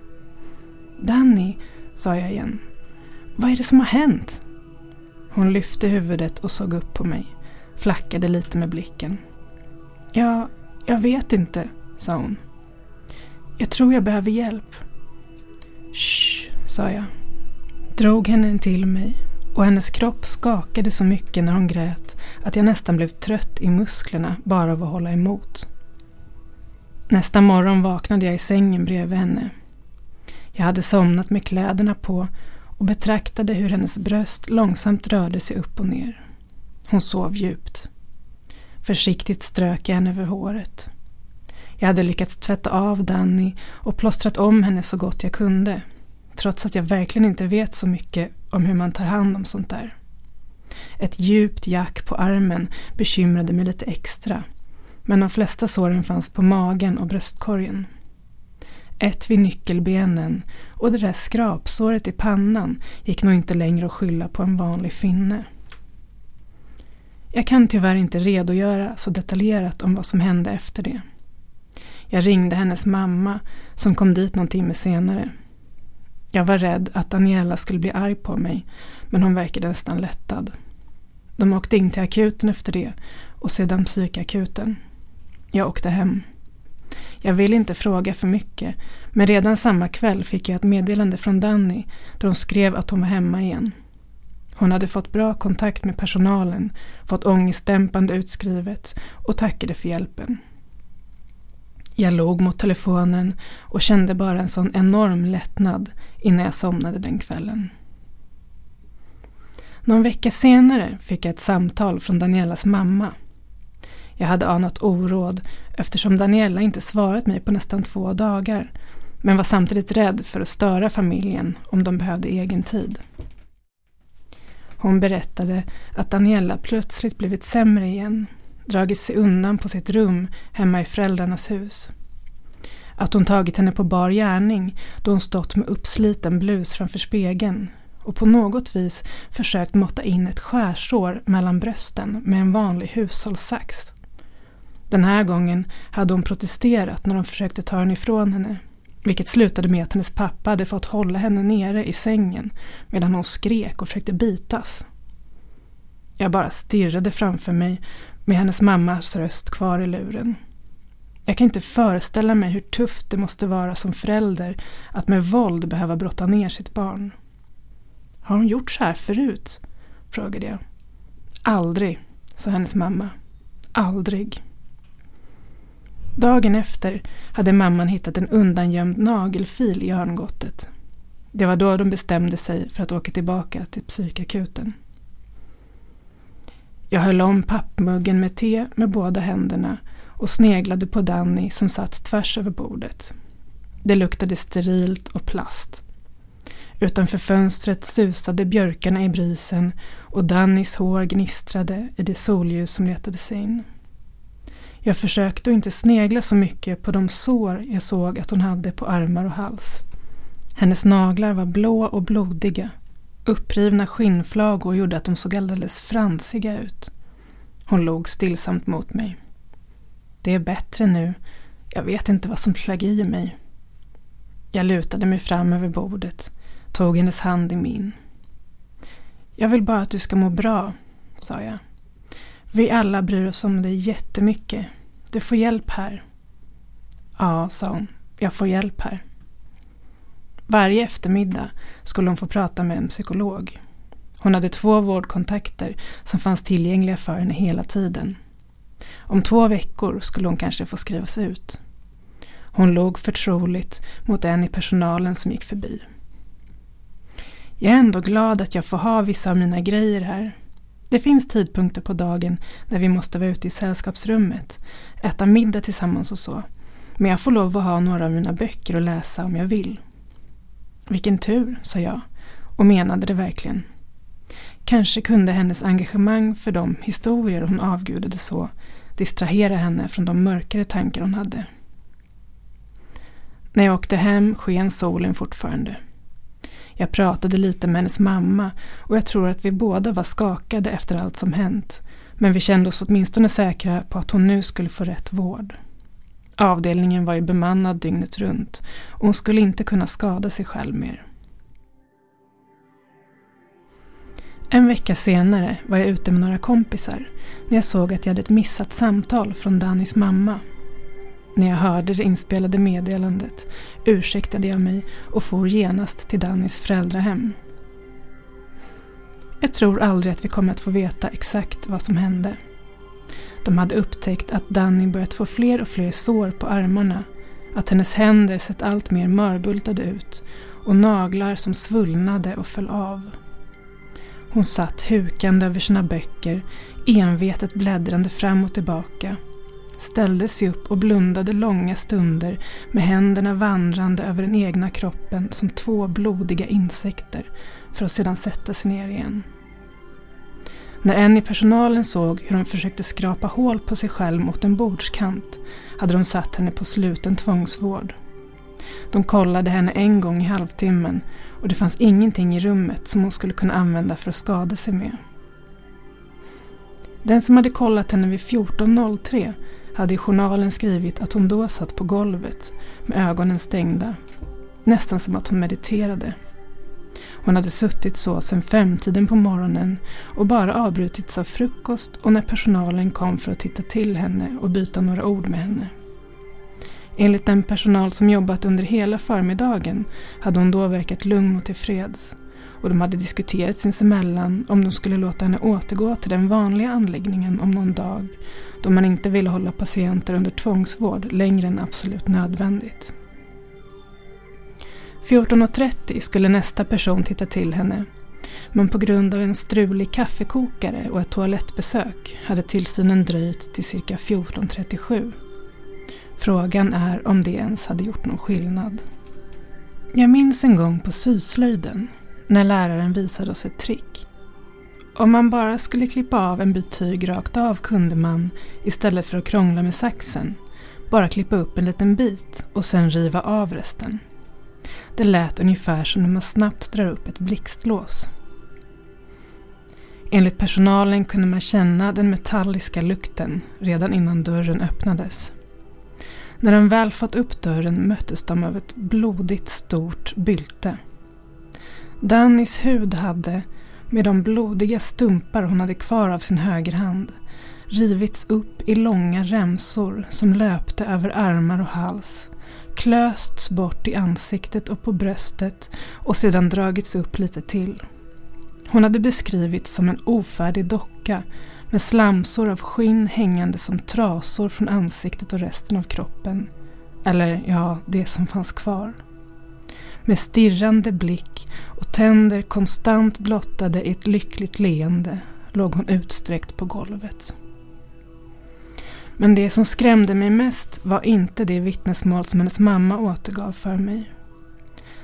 Danny, sa jag igen. Vad är det som har hänt? Hon lyfte huvudet och såg upp på mig. Flackade lite med blicken. Ja, jag vet inte, sa hon. Jag tror jag behöver hjälp. Shh, sa jag. Drog henne till mig och hennes kropp skakade så mycket när hon grät att jag nästan blev trött i musklerna bara av att hålla emot. Nästa morgon vaknade jag i sängen bredvid henne. Jag hade somnat med kläderna på och betraktade hur hennes bröst långsamt rörde sig upp och ner. Hon sov djupt. Försiktigt strök jag henne över håret. Jag hade lyckats tvätta av Danny och plåstrat om henne så gott jag kunde. Trots att jag verkligen inte vet så mycket om hur man tar hand om sånt där. Ett djupt jack på armen bekymrade mig lite extra. Men de flesta såren fanns på magen och bröstkorgen. Ett vid nyckelbenen och det där skrapsåret i pannan gick nog inte längre att skylla på en vanlig finne. Jag kan tyvärr inte redogöra så detaljerat om vad som hände efter det. Jag ringde hennes mamma som kom dit någon timme senare. Jag var rädd att Daniela skulle bli arg på mig men hon verkade nästan lättad. De åkte in till akuten efter det och sedan psykakuten. Jag åkte hem. Jag ville inte fråga för mycket men redan samma kväll fick jag ett meddelande från Danny där hon skrev att hon var hemma igen. Hon hade fått bra kontakt med personalen, fått ångestdämpande utskrivet och tackade för hjälpen. Jag låg mot telefonen och kände bara en sån enorm lättnad innan jag somnade den kvällen. Någon vecka senare fick jag ett samtal från Danielas mamma. Jag hade anat oråd eftersom Daniela inte svarat mig på nästan två dagar men var samtidigt rädd för att störa familjen om de behövde egen tid. Hon berättade att Daniela plötsligt blivit sämre igen, dragit sig undan på sitt rum hemma i föräldrarnas hus. Att hon tagit henne på bar gärning då hon stått med uppsliten blus framför spegeln och på något vis försökt måtta in ett skärsår mellan brösten med en vanlig hushållssax. Den här gången hade hon protesterat när de försökte ta den ifrån henne vilket slutade med att hennes pappa hade fått hålla henne nere i sängen medan hon skrek och försökte bitas. Jag bara stirrade framför mig med hennes mammas röst kvar i luren. Jag kan inte föreställa mig hur tufft det måste vara som förälder att med våld behöva brotta ner sitt barn. Har hon gjort så här förut? frågade jag. Aldrig, sa hennes mamma. Aldrig. Dagen efter hade mamman hittat en undangömd nagelfil i örngottet. Det var då de bestämde sig för att åka tillbaka till psykakuten. Jag höll om pappmuggen med te med båda händerna och sneglade på Danny som satt tvärs över bordet. Det luktade sterilt och plast. Utanför fönstret susade björkarna i brisen och Dannys hår gnistrade i det solljus som letade sig in. Jag försökte att inte snegla så mycket på de sår jag såg att hon hade på armar och hals. Hennes naglar var blå och blodiga. Upprivna skinnflagor gjorde att de såg alldeles fransiga ut. Hon log stillsamt mot mig. Det är bättre nu. Jag vet inte vad som flög i mig. Jag lutade mig fram över bordet, tog hennes hand i min. Jag vill bara att du ska må bra, sa jag. Vi alla bryr oss om dig jättemycket. Du får hjälp här. Ja, sa hon. Jag får hjälp här. Varje eftermiddag skulle hon få prata med en psykolog. Hon hade två vårdkontakter som fanns tillgängliga för henne hela tiden. Om två veckor skulle hon kanske få skrivas ut. Hon låg förtroligt mot en i personalen som gick förbi. Jag är ändå glad att jag får ha vissa av mina grejer här. Det finns tidpunkter på dagen när vi måste vara ute i sällskapsrummet, äta middag tillsammans och så. Men jag får lov att ha några av mina böcker och läsa om jag vill. Vilken tur, sa jag och menade det verkligen. Kanske kunde hennes engagemang för de historier hon avgudade så distrahera henne från de mörkare tankar hon hade. När jag åkte hem sken solen fortfarande. Jag pratade lite med hennes mamma och jag tror att vi båda var skakade efter allt som hänt. Men vi kände oss åtminstone säkra på att hon nu skulle få rätt vård. Avdelningen var ju bemannad dygnet runt och hon skulle inte kunna skada sig själv mer. En vecka senare var jag ute med några kompisar när jag såg att jag hade ett missat samtal från Dannys mamma. När jag hörde det inspelade meddelandet ursäktade jag mig och for genast till Dannys föräldrahem. Jag tror aldrig att vi kommer att få veta exakt vad som hände. De hade upptäckt att Danny börjat få fler och fler sår på armarna, att hennes händer sett allt mer mörbultade ut och naglar som svullnade och föll av. Hon satt hukande över sina böcker, envetet bläddrande fram och tillbaka. Ställde sig upp och blundade långa stunder med händerna vandrande över den egna kroppen som två blodiga insekter för att sedan sätta sig ner igen. När en i personalen såg hur hon försökte skrapa hål på sig själv mot en bordskant hade de satt henne på sluten tvångsvård. De kollade henne en gång i halvtimmen och det fanns ingenting i rummet som hon skulle kunna använda för att skada sig med. Den som hade kollat henne vid 14.03 hade i journalen skrivit att hon då satt på golvet med ögonen stängda. Nästan som att hon mediterade. Hon hade suttit så sedan femtiden på morgonen och bara avbrutits av frukost och när personalen kom för att titta till henne och byta några ord med henne. Enligt den personal som jobbat under hela förmiddagen hade hon då verkat lugn och tillfreds och de hade diskuterat sinsemellan om de skulle låta henne återgå till den vanliga anläggningen om någon dag då man inte ville hålla patienter under tvångsvård längre än absolut nödvändigt. 14.30 skulle nästa person titta till henne men på grund av en strulig kaffekokare och ett toalettbesök hade tillsynen dröjt till cirka 14.37 Frågan är om det ens hade gjort någon skillnad. Jag minns en gång på syslöjden när läraren visade oss ett trick. Om man bara skulle klippa av en bit tyg rakt av kunde man, istället för att krångla med saxen, bara klippa upp en liten bit och sen riva av resten. Det lät ungefär som när man snabbt drar upp ett blixtlås. Enligt personalen kunde man känna den metalliska lukten redan innan dörren öppnades. När de väl fått upp dörren möttes de av ett blodigt stort bylte. Dannys hud hade, med de blodiga stumpar hon hade kvar av sin högerhand, rivits upp i långa remsor som löpte över armar och hals, klösts bort i ansiktet och på bröstet och sedan dragits upp lite till. Hon hade beskrivits som en ofärdig docka med slamsor av skinn hängande som trasor från ansiktet och resten av kroppen. Eller ja, det som fanns kvar. Med stirrande blick och tänder konstant blottade i ett lyckligt leende låg hon utsträckt på golvet. Men det som skrämde mig mest var inte det vittnesmål som hennes mamma återgav för mig.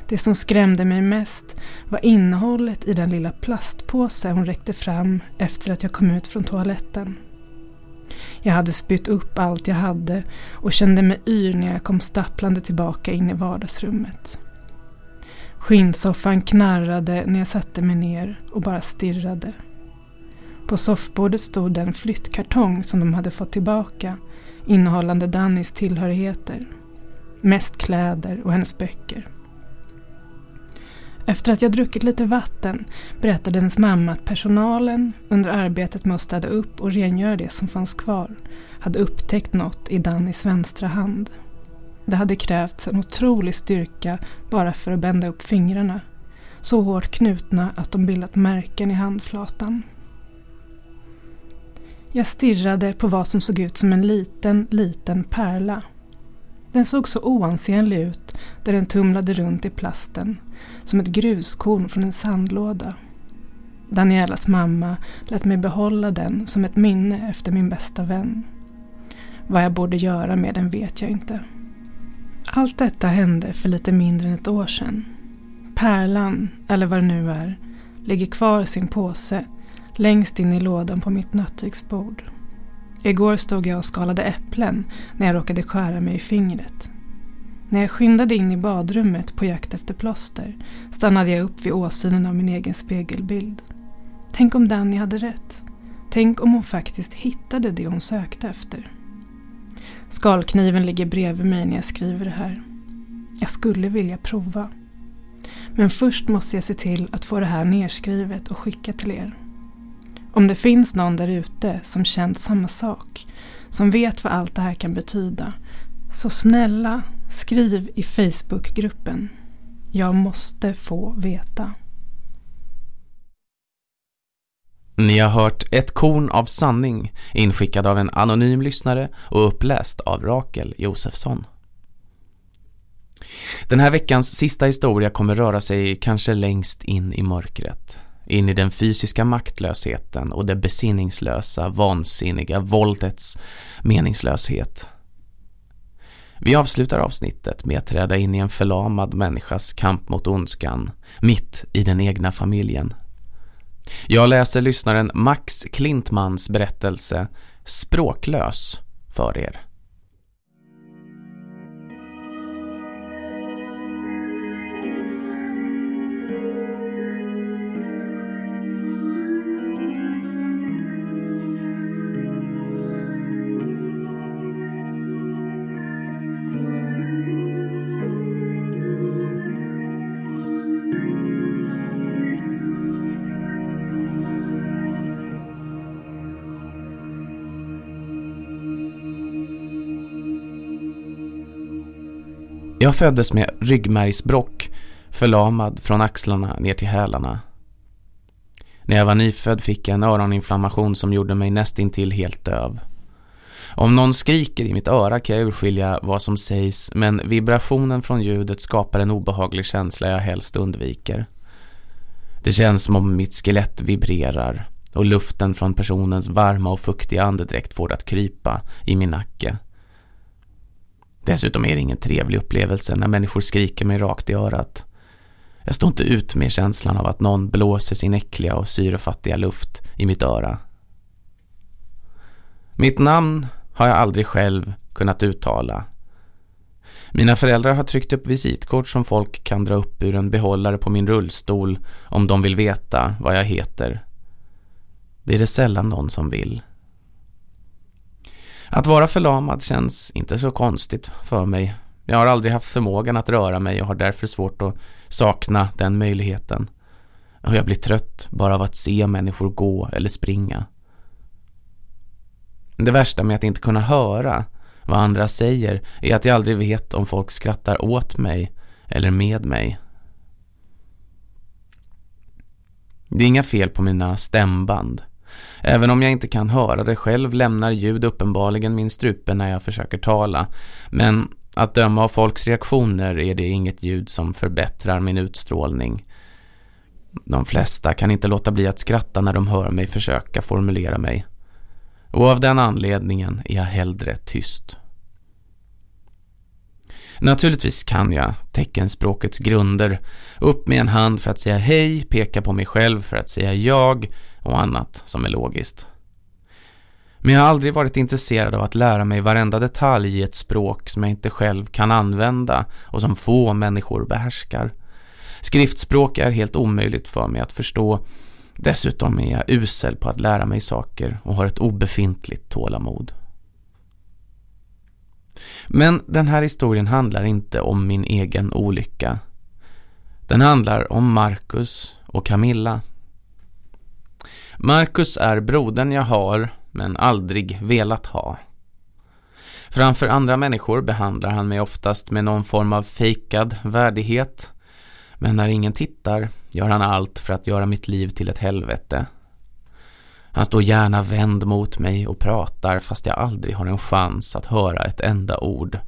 Det som skrämde mig mest var innehållet i den lilla plastpåse hon räckte fram efter att jag kom ut från toaletten. Jag hade spytt upp allt jag hade och kände mig yr när jag kom stapplande tillbaka in i vardagsrummet. Skinnsoffan knarrade när jag satte mig ner och bara stirrade. På soffbordet stod den flyttkartong som de hade fått tillbaka innehållande Dannys tillhörigheter. Mest kläder och hennes böcker. Efter att jag druckit lite vatten berättade hennes mamma att personalen under arbetet med att städa upp och rengöra det som fanns kvar hade upptäckt något i Dannys vänstra hand. Det hade krävts en otrolig styrka bara för att bända upp fingrarna. Så hårt knutna att de bildat märken i handflatan. Jag stirrade på vad som såg ut som en liten, liten pärla. Den såg så oansenlig ut där den tumlade runt i plasten, som ett gruskorn från en sandlåda. Danielas mamma lät mig behålla den som ett minne efter min bästa vän. Vad jag borde göra med den vet jag inte. Allt detta hände för lite mindre än ett år sedan. Pärlan, eller vad det nu är, ligger kvar i sin påse längst in i lådan på mitt nattduksbord. Igår stod jag och skalade äpplen när jag råkade skära mig i fingret. När jag skyndade in i badrummet på jakt efter plåster stannade jag upp vid åsynen av min egen spegelbild. Tänk om Danny hade rätt. Tänk om hon faktiskt hittade det hon sökte efter. Skalkniven ligger bredvid mig när jag skriver det här. Jag skulle vilja prova. Men först måste jag se till att få det här nerskrivet och skicka till er. Om det finns någon där ute som känt samma sak, som vet vad allt det här kan betyda, så snälla skriv i Facebookgruppen. Jag måste få veta. Ni har hört ett korn av sanning inskickad av en anonym lyssnare och uppläst av Rakel Josefsson. Den här veckans sista historia kommer röra sig kanske längst in i mörkret in i den fysiska maktlösheten och det besinningslösa, vansinniga våldets meningslöshet. Vi avslutar avsnittet med att träda in i en förlamad människas kamp mot ondskan, mitt i den egna familjen. Jag läser lyssnaren Max Klintmans berättelse Språklös för er. Jag föddes med ryggmärgsbrock, förlamad från axlarna ner till hälarna. När jag var nyfödd fick jag en öroninflammation som gjorde mig nästintill helt döv. Om någon skriker i mitt öra kan jag urskilja vad som sägs men vibrationen från ljudet skapar en obehaglig känsla jag helst undviker. Det känns som om mitt skelett vibrerar och luften från personens varma och fuktiga andedräkt får att krypa i min nacke. Dessutom är det ingen trevlig upplevelse när människor skriker mig rakt i örat. Jag står inte ut med känslan av att någon blåser sin äckliga och syrefattiga luft i mitt öra. Mitt namn har jag aldrig själv kunnat uttala. Mina föräldrar har tryckt upp visitkort som folk kan dra upp ur en behållare på min rullstol om de vill veta vad jag heter. Det är det sällan någon som vill. Att vara förlamad känns inte så konstigt för mig. Jag har aldrig haft förmågan att röra mig och har därför svårt att sakna den möjligheten. Och jag blir trött bara av att se människor gå eller springa. Det värsta med att inte kunna höra vad andra säger är att jag aldrig vet om folk skrattar åt mig eller med mig. Det är inga fel på mina stämband. Även om jag inte kan höra det själv lämnar ljud uppenbarligen min strupe när jag försöker tala. Men att döma av folks reaktioner är det inget ljud som förbättrar min utstrålning. De flesta kan inte låta bli att skratta när de hör mig försöka formulera mig. Och av den anledningen är jag hellre tyst. Naturligtvis kan jag teckenspråkets grunder. Upp med en hand för att säga hej, peka på mig själv för att säga jag och annat som är logiskt. Men jag har aldrig varit intresserad av att lära mig varenda detalj i ett språk som jag inte själv kan använda och som få människor behärskar. Skriftspråk är helt omöjligt för mig att förstå. Dessutom är jag usel på att lära mig saker och har ett obefintligt tålamod. Men den här historien handlar inte om min egen olycka. Den handlar om Marcus och Camilla. Marcus är brodern jag har men aldrig velat ha. Framför andra människor behandlar han mig oftast med någon form av fejkad värdighet. Men när ingen tittar gör han allt för att göra mitt liv till ett helvete. Han står gärna vänd mot mig och pratar fast jag aldrig har en chans att höra ett enda ord.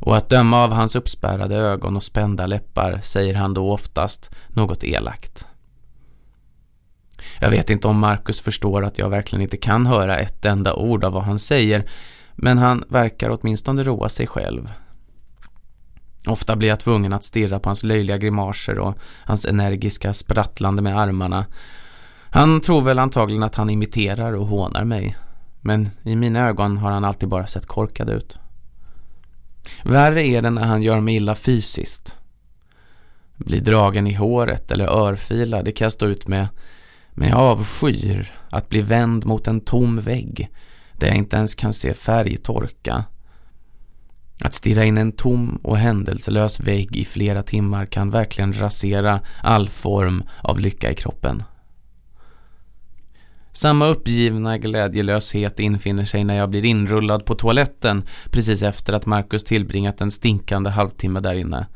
Och att döma av hans uppspärrade ögon och spända läppar säger han då oftast något elakt. Jag vet inte om Marcus förstår att jag verkligen inte kan höra ett enda ord av vad han säger, men han verkar åtminstone roa sig själv. Ofta blir jag tvungen att stirra på hans löjliga grimaser och hans energiska sprattlande med armarna. Han tror väl antagligen att han imiterar och hånar mig, men i mina ögon har han alltid bara sett korkad ut. Värre är det när han gör mig illa fysiskt. Blir dragen i håret eller örfila, det kan jag stå ut med men jag avskyr att bli vänd mot en tom vägg där jag inte ens kan se färg torka. Att stirra in en tom och händelselös vägg i flera timmar kan verkligen rasera all form av lycka i kroppen. Samma uppgivna glädjelöshet infinner sig när jag blir inrullad på toaletten precis efter att Marcus tillbringat en stinkande halvtimme där inne.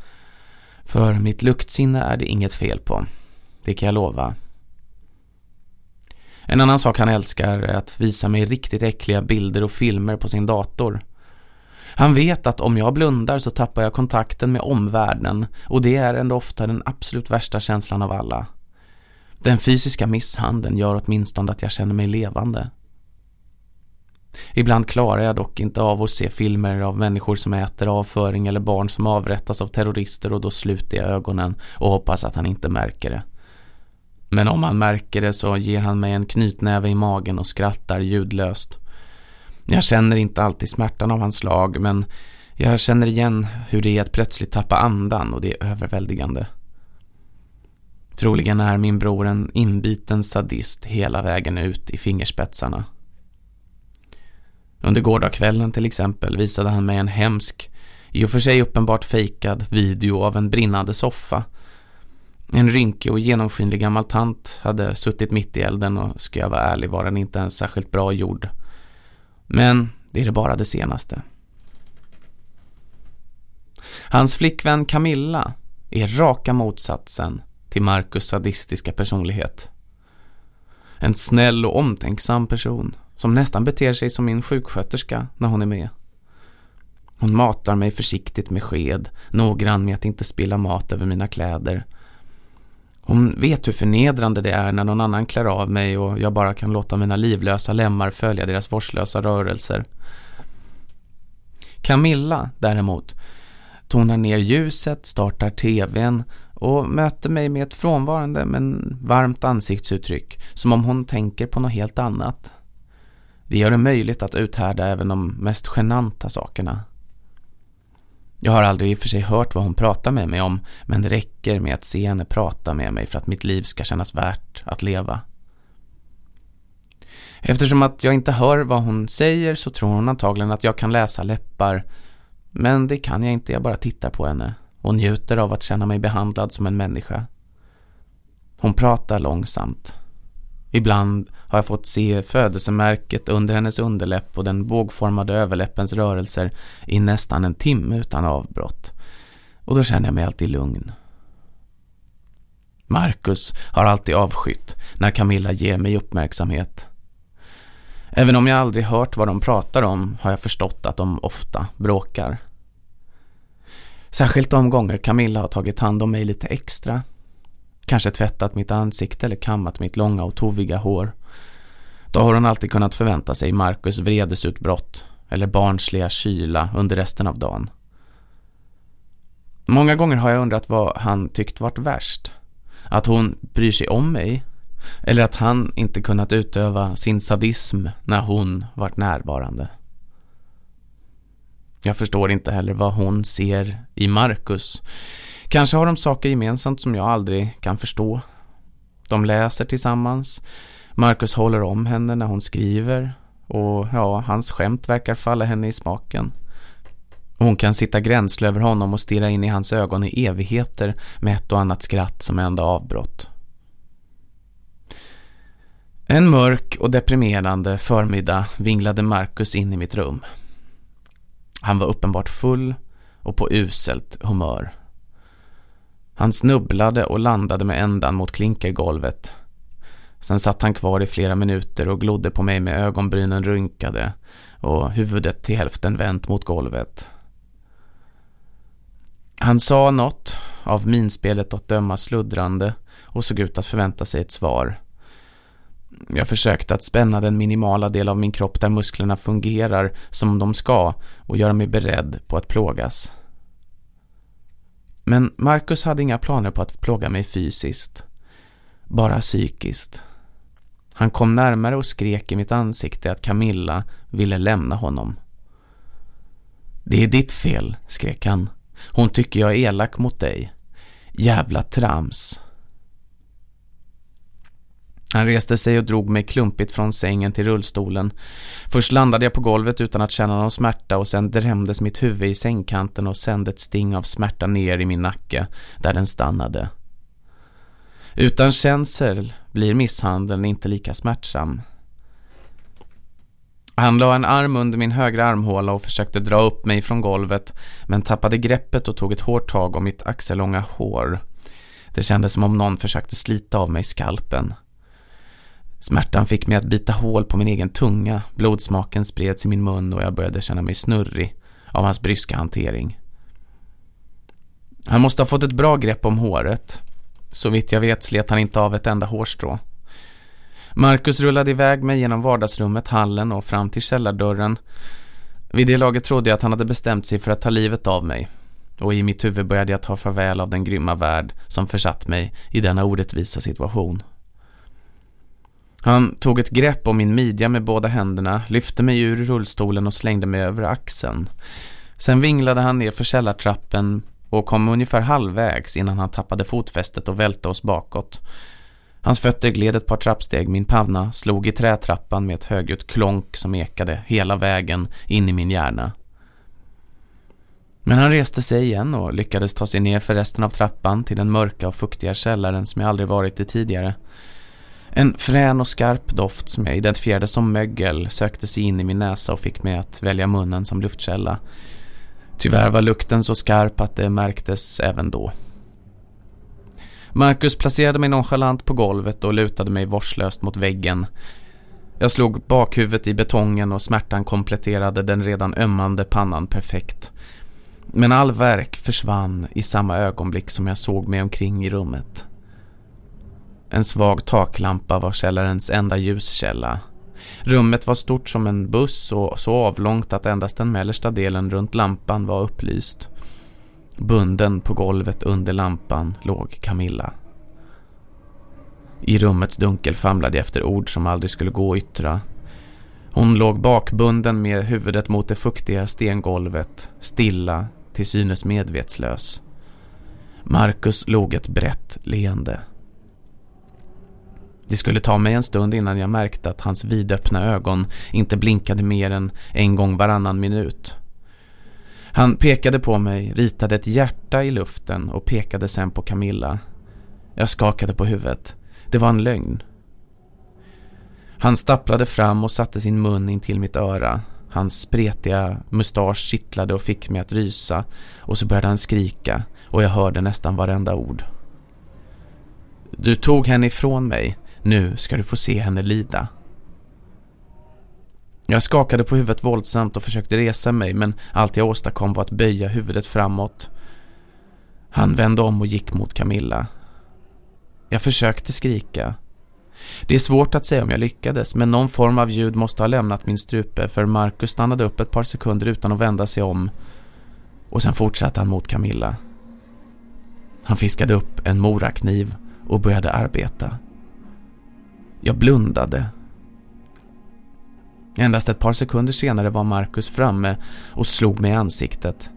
För mitt luktsinne är det inget fel på. Det kan jag lova. En annan sak han älskar är att visa mig riktigt äckliga bilder och filmer på sin dator. Han vet att om jag blundar så tappar jag kontakten med omvärlden och det är ändå ofta den absolut värsta känslan av alla. Den fysiska misshandeln gör åtminstone att jag känner mig levande. Ibland klarar jag dock inte av att se filmer av människor som äter avföring eller barn som avrättas av terrorister och då sluter jag ögonen och hoppas att han inte märker det. Men om han märker det så ger han mig en knytnäve i magen och skrattar ljudlöst. Jag känner inte alltid smärtan av hans slag men jag känner igen hur det är att plötsligt tappa andan och det är överväldigande. Troligen är min bror en inbiten sadist hela vägen ut i fingerspetsarna. Under gårdagskvällen till exempel visade han mig en hemsk, i och för sig uppenbart fejkad video av en brinnande soffa en rynkig och genomskinlig gammal tant hade suttit mitt i elden och ska jag vara ärlig var den inte ens särskilt bra gjord. Men det är det bara det senaste. Hans flickvän Camilla är raka motsatsen till Marcus sadistiska personlighet. En snäll och omtänksam person som nästan beter sig som min sjuksköterska när hon är med. Hon matar mig försiktigt med sked, noggrann med att inte spilla mat över mina kläder- hon vet hur förnedrande det är när någon annan klär av mig och jag bara kan låta mina livlösa lemmar följa deras vårdslösa rörelser. Camilla däremot tonar ner ljuset, startar tvn och möter mig med ett frånvarande men varmt ansiktsuttryck som om hon tänker på något helt annat. Det gör det möjligt att uthärda även de mest genanta sakerna. Jag har aldrig i och för sig hört vad hon pratar med mig om men det räcker med att se henne prata med mig för att mitt liv ska kännas värt att leva. Eftersom att jag inte hör vad hon säger så tror hon antagligen att jag kan läsa läppar men det kan jag inte, jag bara tittar på henne och njuter av att känna mig behandlad som en människa. Hon pratar långsamt. Ibland har jag fått se födelsemärket under hennes underläpp och den bågformade överläppens rörelser i nästan en timme utan avbrott. Och då känner jag mig alltid lugn. Marcus har alltid avskytt när Camilla ger mig uppmärksamhet. Även om jag aldrig hört vad de pratar om har jag förstått att de ofta bråkar. Särskilt de gånger Camilla har tagit hand om mig lite extra. Kanske tvättat mitt ansikte eller kammat mitt långa och toviga hår. Då har hon alltid kunnat förvänta sig Marcus vredesutbrott eller barnsliga kyla under resten av dagen. Många gånger har jag undrat vad han tyckt varit värst. Att hon bryr sig om mig eller att han inte kunnat utöva sin sadism när hon varit närvarande. Jag förstår inte heller vad hon ser i Marcus. Kanske har de saker gemensamt som jag aldrig kan förstå. De läser tillsammans. Marcus håller om henne när hon skriver. Och ja, hans skämt verkar falla henne i smaken. Hon kan sitta gränsle över honom och stirra in i hans ögon i evigheter med ett och annat skratt som enda avbrott. En mörk och deprimerande förmiddag vinglade Marcus in i mitt rum. Han var uppenbart full och på uselt humör. Han snubblade och landade med ändan mot klinkergolvet. Sen satt han kvar i flera minuter och glodde på mig med ögonbrynen rynkade och huvudet till hälften vänt mot golvet. Han sa något, av minspelet att döma sluddrande och såg ut att förvänta sig ett svar. Jag försökte att spänna den minimala del av min kropp där musklerna fungerar som de ska och göra mig beredd på att plågas. Men Marcus hade inga planer på att plåga mig fysiskt. Bara psykiskt. Han kom närmare och skrek i mitt ansikte att Camilla ville lämna honom. Det är ditt fel, skrek han. Hon tycker jag är elak mot dig. Jävla trams. Han reste sig och drog mig klumpigt från sängen till rullstolen. Först landade jag på golvet utan att känna någon smärta och sen drämdes mitt huvud i sängkanten och sände ett sting av smärta ner i min nacke, där den stannade. Utan känsel blir misshandeln inte lika smärtsam. Han la en arm under min högra armhåla och försökte dra upp mig från golvet men tappade greppet och tog ett hårt tag om mitt axellånga hår. Det kändes som om någon försökte slita av mig skalpen. Smärtan fick mig att bita hål på min egen tunga. Blodsmaken spreds i min mun och jag började känna mig snurrig av hans bryska hantering. Han måste ha fått ett bra grepp om håret. Så vitt jag vet slet han inte av ett enda hårstrå. Marcus rullade iväg mig genom vardagsrummet, hallen och fram till källardörren. Vid det laget trodde jag att han hade bestämt sig för att ta livet av mig. Och i mitt huvud började jag ta farväl av den grymma värld som försatt mig i denna orättvisa situation. Han tog ett grepp om min midja med båda händerna, lyfte mig ur rullstolen och slängde mig över axeln. Sen vinglade han ner för källartrappen och kom ungefär halvvägs innan han tappade fotfästet och välte oss bakåt. Hans fötter gled ett par trappsteg, min panna slog i trätrappan med ett högljutt klonk som ekade hela vägen in i min hjärna. Men han reste sig igen och lyckades ta sig ner för resten av trappan till den mörka och fuktiga källaren som jag aldrig varit i tidigare. En frän och skarp doft som jag identifierade som mögel sökte sig in i min näsa och fick mig att välja munnen som luftkälla. Tyvärr var lukten så skarp att det märktes även då. Marcus placerade mig nonchalant på golvet och lutade mig vårdslöst mot väggen. Jag slog bakhuvudet i betongen och smärtan kompletterade den redan ömmande pannan perfekt. Men all verk försvann i samma ögonblick som jag såg mig omkring i rummet. En svag taklampa var källarens enda ljuskälla. Rummet var stort som en buss och så avlångt att endast den mellersta delen runt lampan var upplyst. Bunden på golvet under lampan låg Camilla. I rummets dunkel famlade jag efter ord som aldrig skulle gå att yttra. Hon låg bakbunden med huvudet mot det fuktiga stengolvet, stilla, till synes medvetslös. Marcus låg ett brett leende. Det skulle ta mig en stund innan jag märkte att hans vidöppna ögon inte blinkade mer än en gång varannan minut. Han pekade på mig, ritade ett hjärta i luften och pekade sen på Camilla. Jag skakade på huvudet. Det var en lögn. Han stapplade fram och satte sin mun in till mitt öra. Hans spretiga mustasch kittlade och fick mig att rysa och så började han skrika och jag hörde nästan varenda ord. Du tog henne ifrån mig. Nu ska du få se henne lida. Jag skakade på huvudet våldsamt och försökte resa mig men allt jag åstadkom var att böja huvudet framåt. Han vände om och gick mot Camilla. Jag försökte skrika. Det är svårt att säga om jag lyckades men någon form av ljud måste ha lämnat min strupe för Marcus stannade upp ett par sekunder utan att vända sig om och sen fortsatte han mot Camilla. Han fiskade upp en morakniv och började arbeta. Jag blundade. Endast ett par sekunder senare var Marcus framme och slog mig i ansiktet.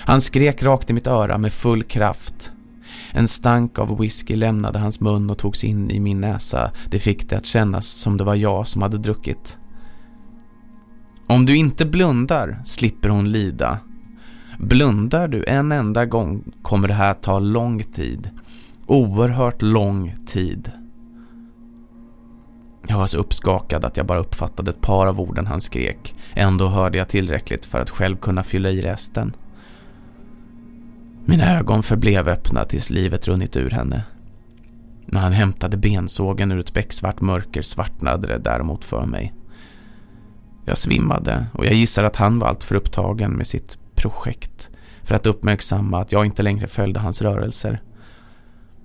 Han skrek rakt i mitt öra med full kraft. En stank av whisky lämnade hans mun och togs in i min näsa. Det fick det att kännas som det var jag som hade druckit. Om du inte blundar slipper hon lida. Blundar du en enda gång kommer det här ta lång tid. Oerhört lång tid. Jag var så uppskakad att jag bara uppfattade ett par av orden han skrek. Ändå hörde jag tillräckligt för att själv kunna fylla i resten. Mina ögon förblev öppna tills livet runnit ur henne. När han hämtade bensågen ur ett becksvart mörker svartnade det däremot för mig. Jag svimmade och jag gissar att han var allt för upptagen med sitt projekt för att uppmärksamma att jag inte längre följde hans rörelser.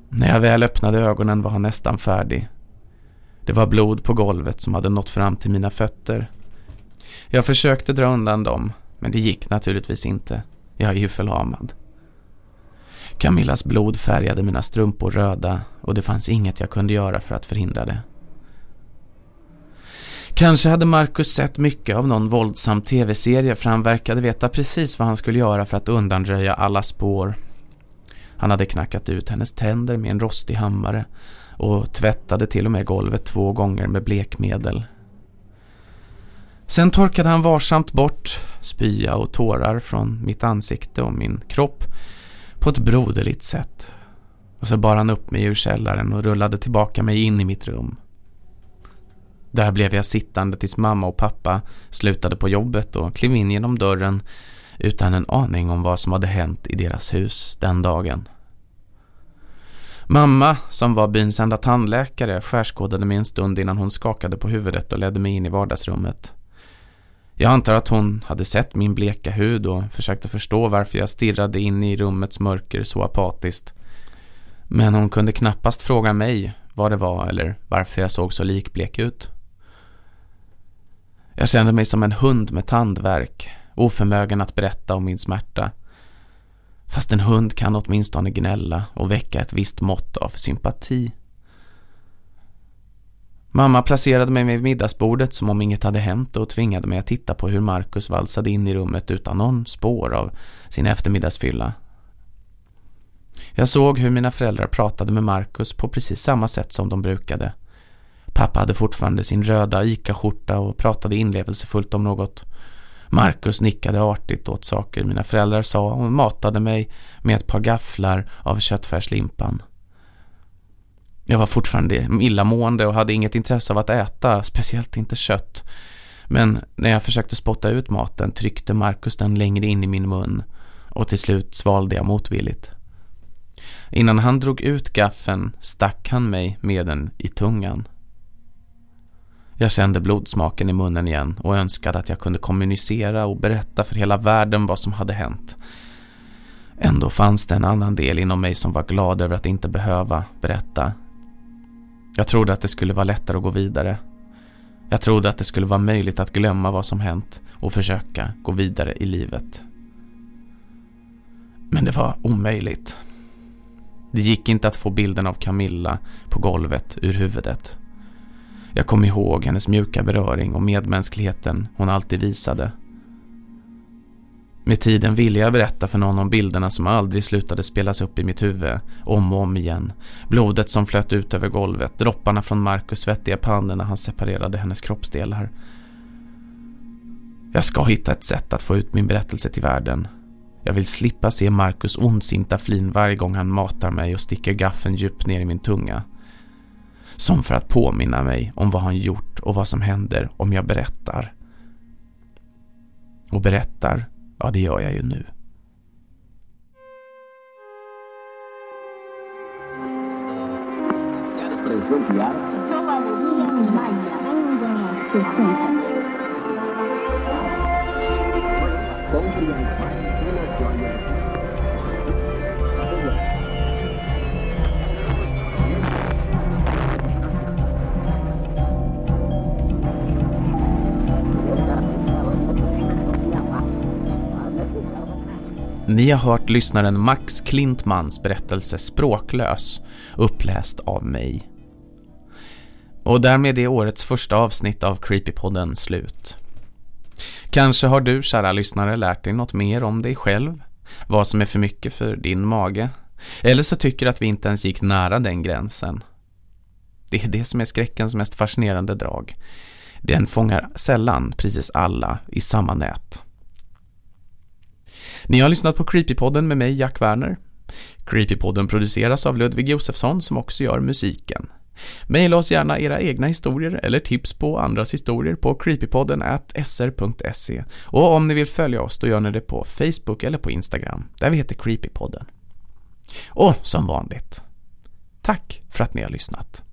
När jag väl öppnade ögonen var han nästan färdig. Det var blod på golvet som hade nått fram till mina fötter. Jag försökte dra undan dem, men det gick naturligtvis inte. Jag är ju förlamad. Camillas blod färgade mina strumpor röda och det fanns inget jag kunde göra för att förhindra det. Kanske hade Marcus sett mycket av någon våldsam tv-serie för han verkade veta precis vad han skulle göra för att undanröja alla spår. Han hade knackat ut hennes tänder med en rostig hammare och tvättade till och med golvet två gånger med blekmedel. Sen torkade han varsamt bort spya och tårar från mitt ansikte och min kropp på ett broderligt sätt. Och så bar han upp mig ur källaren och rullade tillbaka mig in i mitt rum. Där blev jag sittande tills mamma och pappa slutade på jobbet och klev in genom dörren utan en aning om vad som hade hänt i deras hus den dagen. Mamma, som var byns enda tandläkare, skärskådade mig en stund innan hon skakade på huvudet och ledde mig in i vardagsrummet. Jag antar att hon hade sett min bleka hud och försökte förstå varför jag stirrade in i rummets mörker så apatiskt. Men hon kunde knappast fråga mig vad det var eller varför jag såg så likblek ut. Jag kände mig som en hund med tandverk, oförmögen att berätta om min smärta. Fast en hund kan åtminstone gnälla och väcka ett visst mått av sympati. Mamma placerade mig vid middagsbordet som om inget hade hänt och tvingade mig att titta på hur Marcus valsade in i rummet utan någon spår av sin eftermiddagsfylla. Jag såg hur mina föräldrar pratade med Marcus på precis samma sätt som de brukade. Pappa hade fortfarande sin röda Ica-skjorta och pratade inlevelsefullt om något. Marcus nickade artigt åt saker mina föräldrar sa och matade mig med ett par gafflar av köttfärslimpan. Jag var fortfarande illamående och hade inget intresse av att äta, speciellt inte kött. Men när jag försökte spotta ut maten tryckte Marcus den längre in i min mun och till slut svalde jag motvilligt. Innan han drog ut gaffen stack han mig med den i tungan. Jag kände blodsmaken i munnen igen och önskade att jag kunde kommunicera och berätta för hela världen vad som hade hänt. Ändå fanns det en annan del inom mig som var glad över att inte behöva berätta. Jag trodde att det skulle vara lättare att gå vidare. Jag trodde att det skulle vara möjligt att glömma vad som hänt och försöka gå vidare i livet. Men det var omöjligt. Det gick inte att få bilden av Camilla på golvet ur huvudet. Jag kom ihåg hennes mjuka beröring och medmänskligheten hon alltid visade. Med tiden ville jag berätta för någon om bilderna som aldrig slutade spelas upp i mitt huvud, om och om igen. Blodet som flöt ut över golvet, dropparna från Marcus svettiga pannor när han separerade hennes kroppsdelar. Jag ska hitta ett sätt att få ut min berättelse till världen. Jag vill slippa se Marcus ondsinta flin varje gång han matar mig och sticker gaffen djupt ner i min tunga. Som för att påminna mig om vad han gjort och vad som händer om jag berättar. Och berättar, ja det gör jag ju nu. Ni har hört lyssnaren Max Klintmans berättelse Språklös, uppläst av mig. Och därmed är årets första avsnitt av Creepypodden slut. Kanske har du, kära lyssnare, lärt dig något mer om dig själv, vad som är för mycket för din mage, eller så tycker att vi inte ens gick nära den gränsen. Det är det som är skräckens mest fascinerande drag. Den fångar sällan precis alla i samma nät. Ni har lyssnat på Creepypodden med mig, Jack Werner. Creepypodden produceras av Ludvig Josefsson som också gör musiken. Maila oss gärna era egna historier eller tips på andras historier på creepypodden sr.se och om ni vill följa oss då gör ni det på Facebook eller på Instagram där vi heter Creepypodden. Och som vanligt, tack för att ni har lyssnat.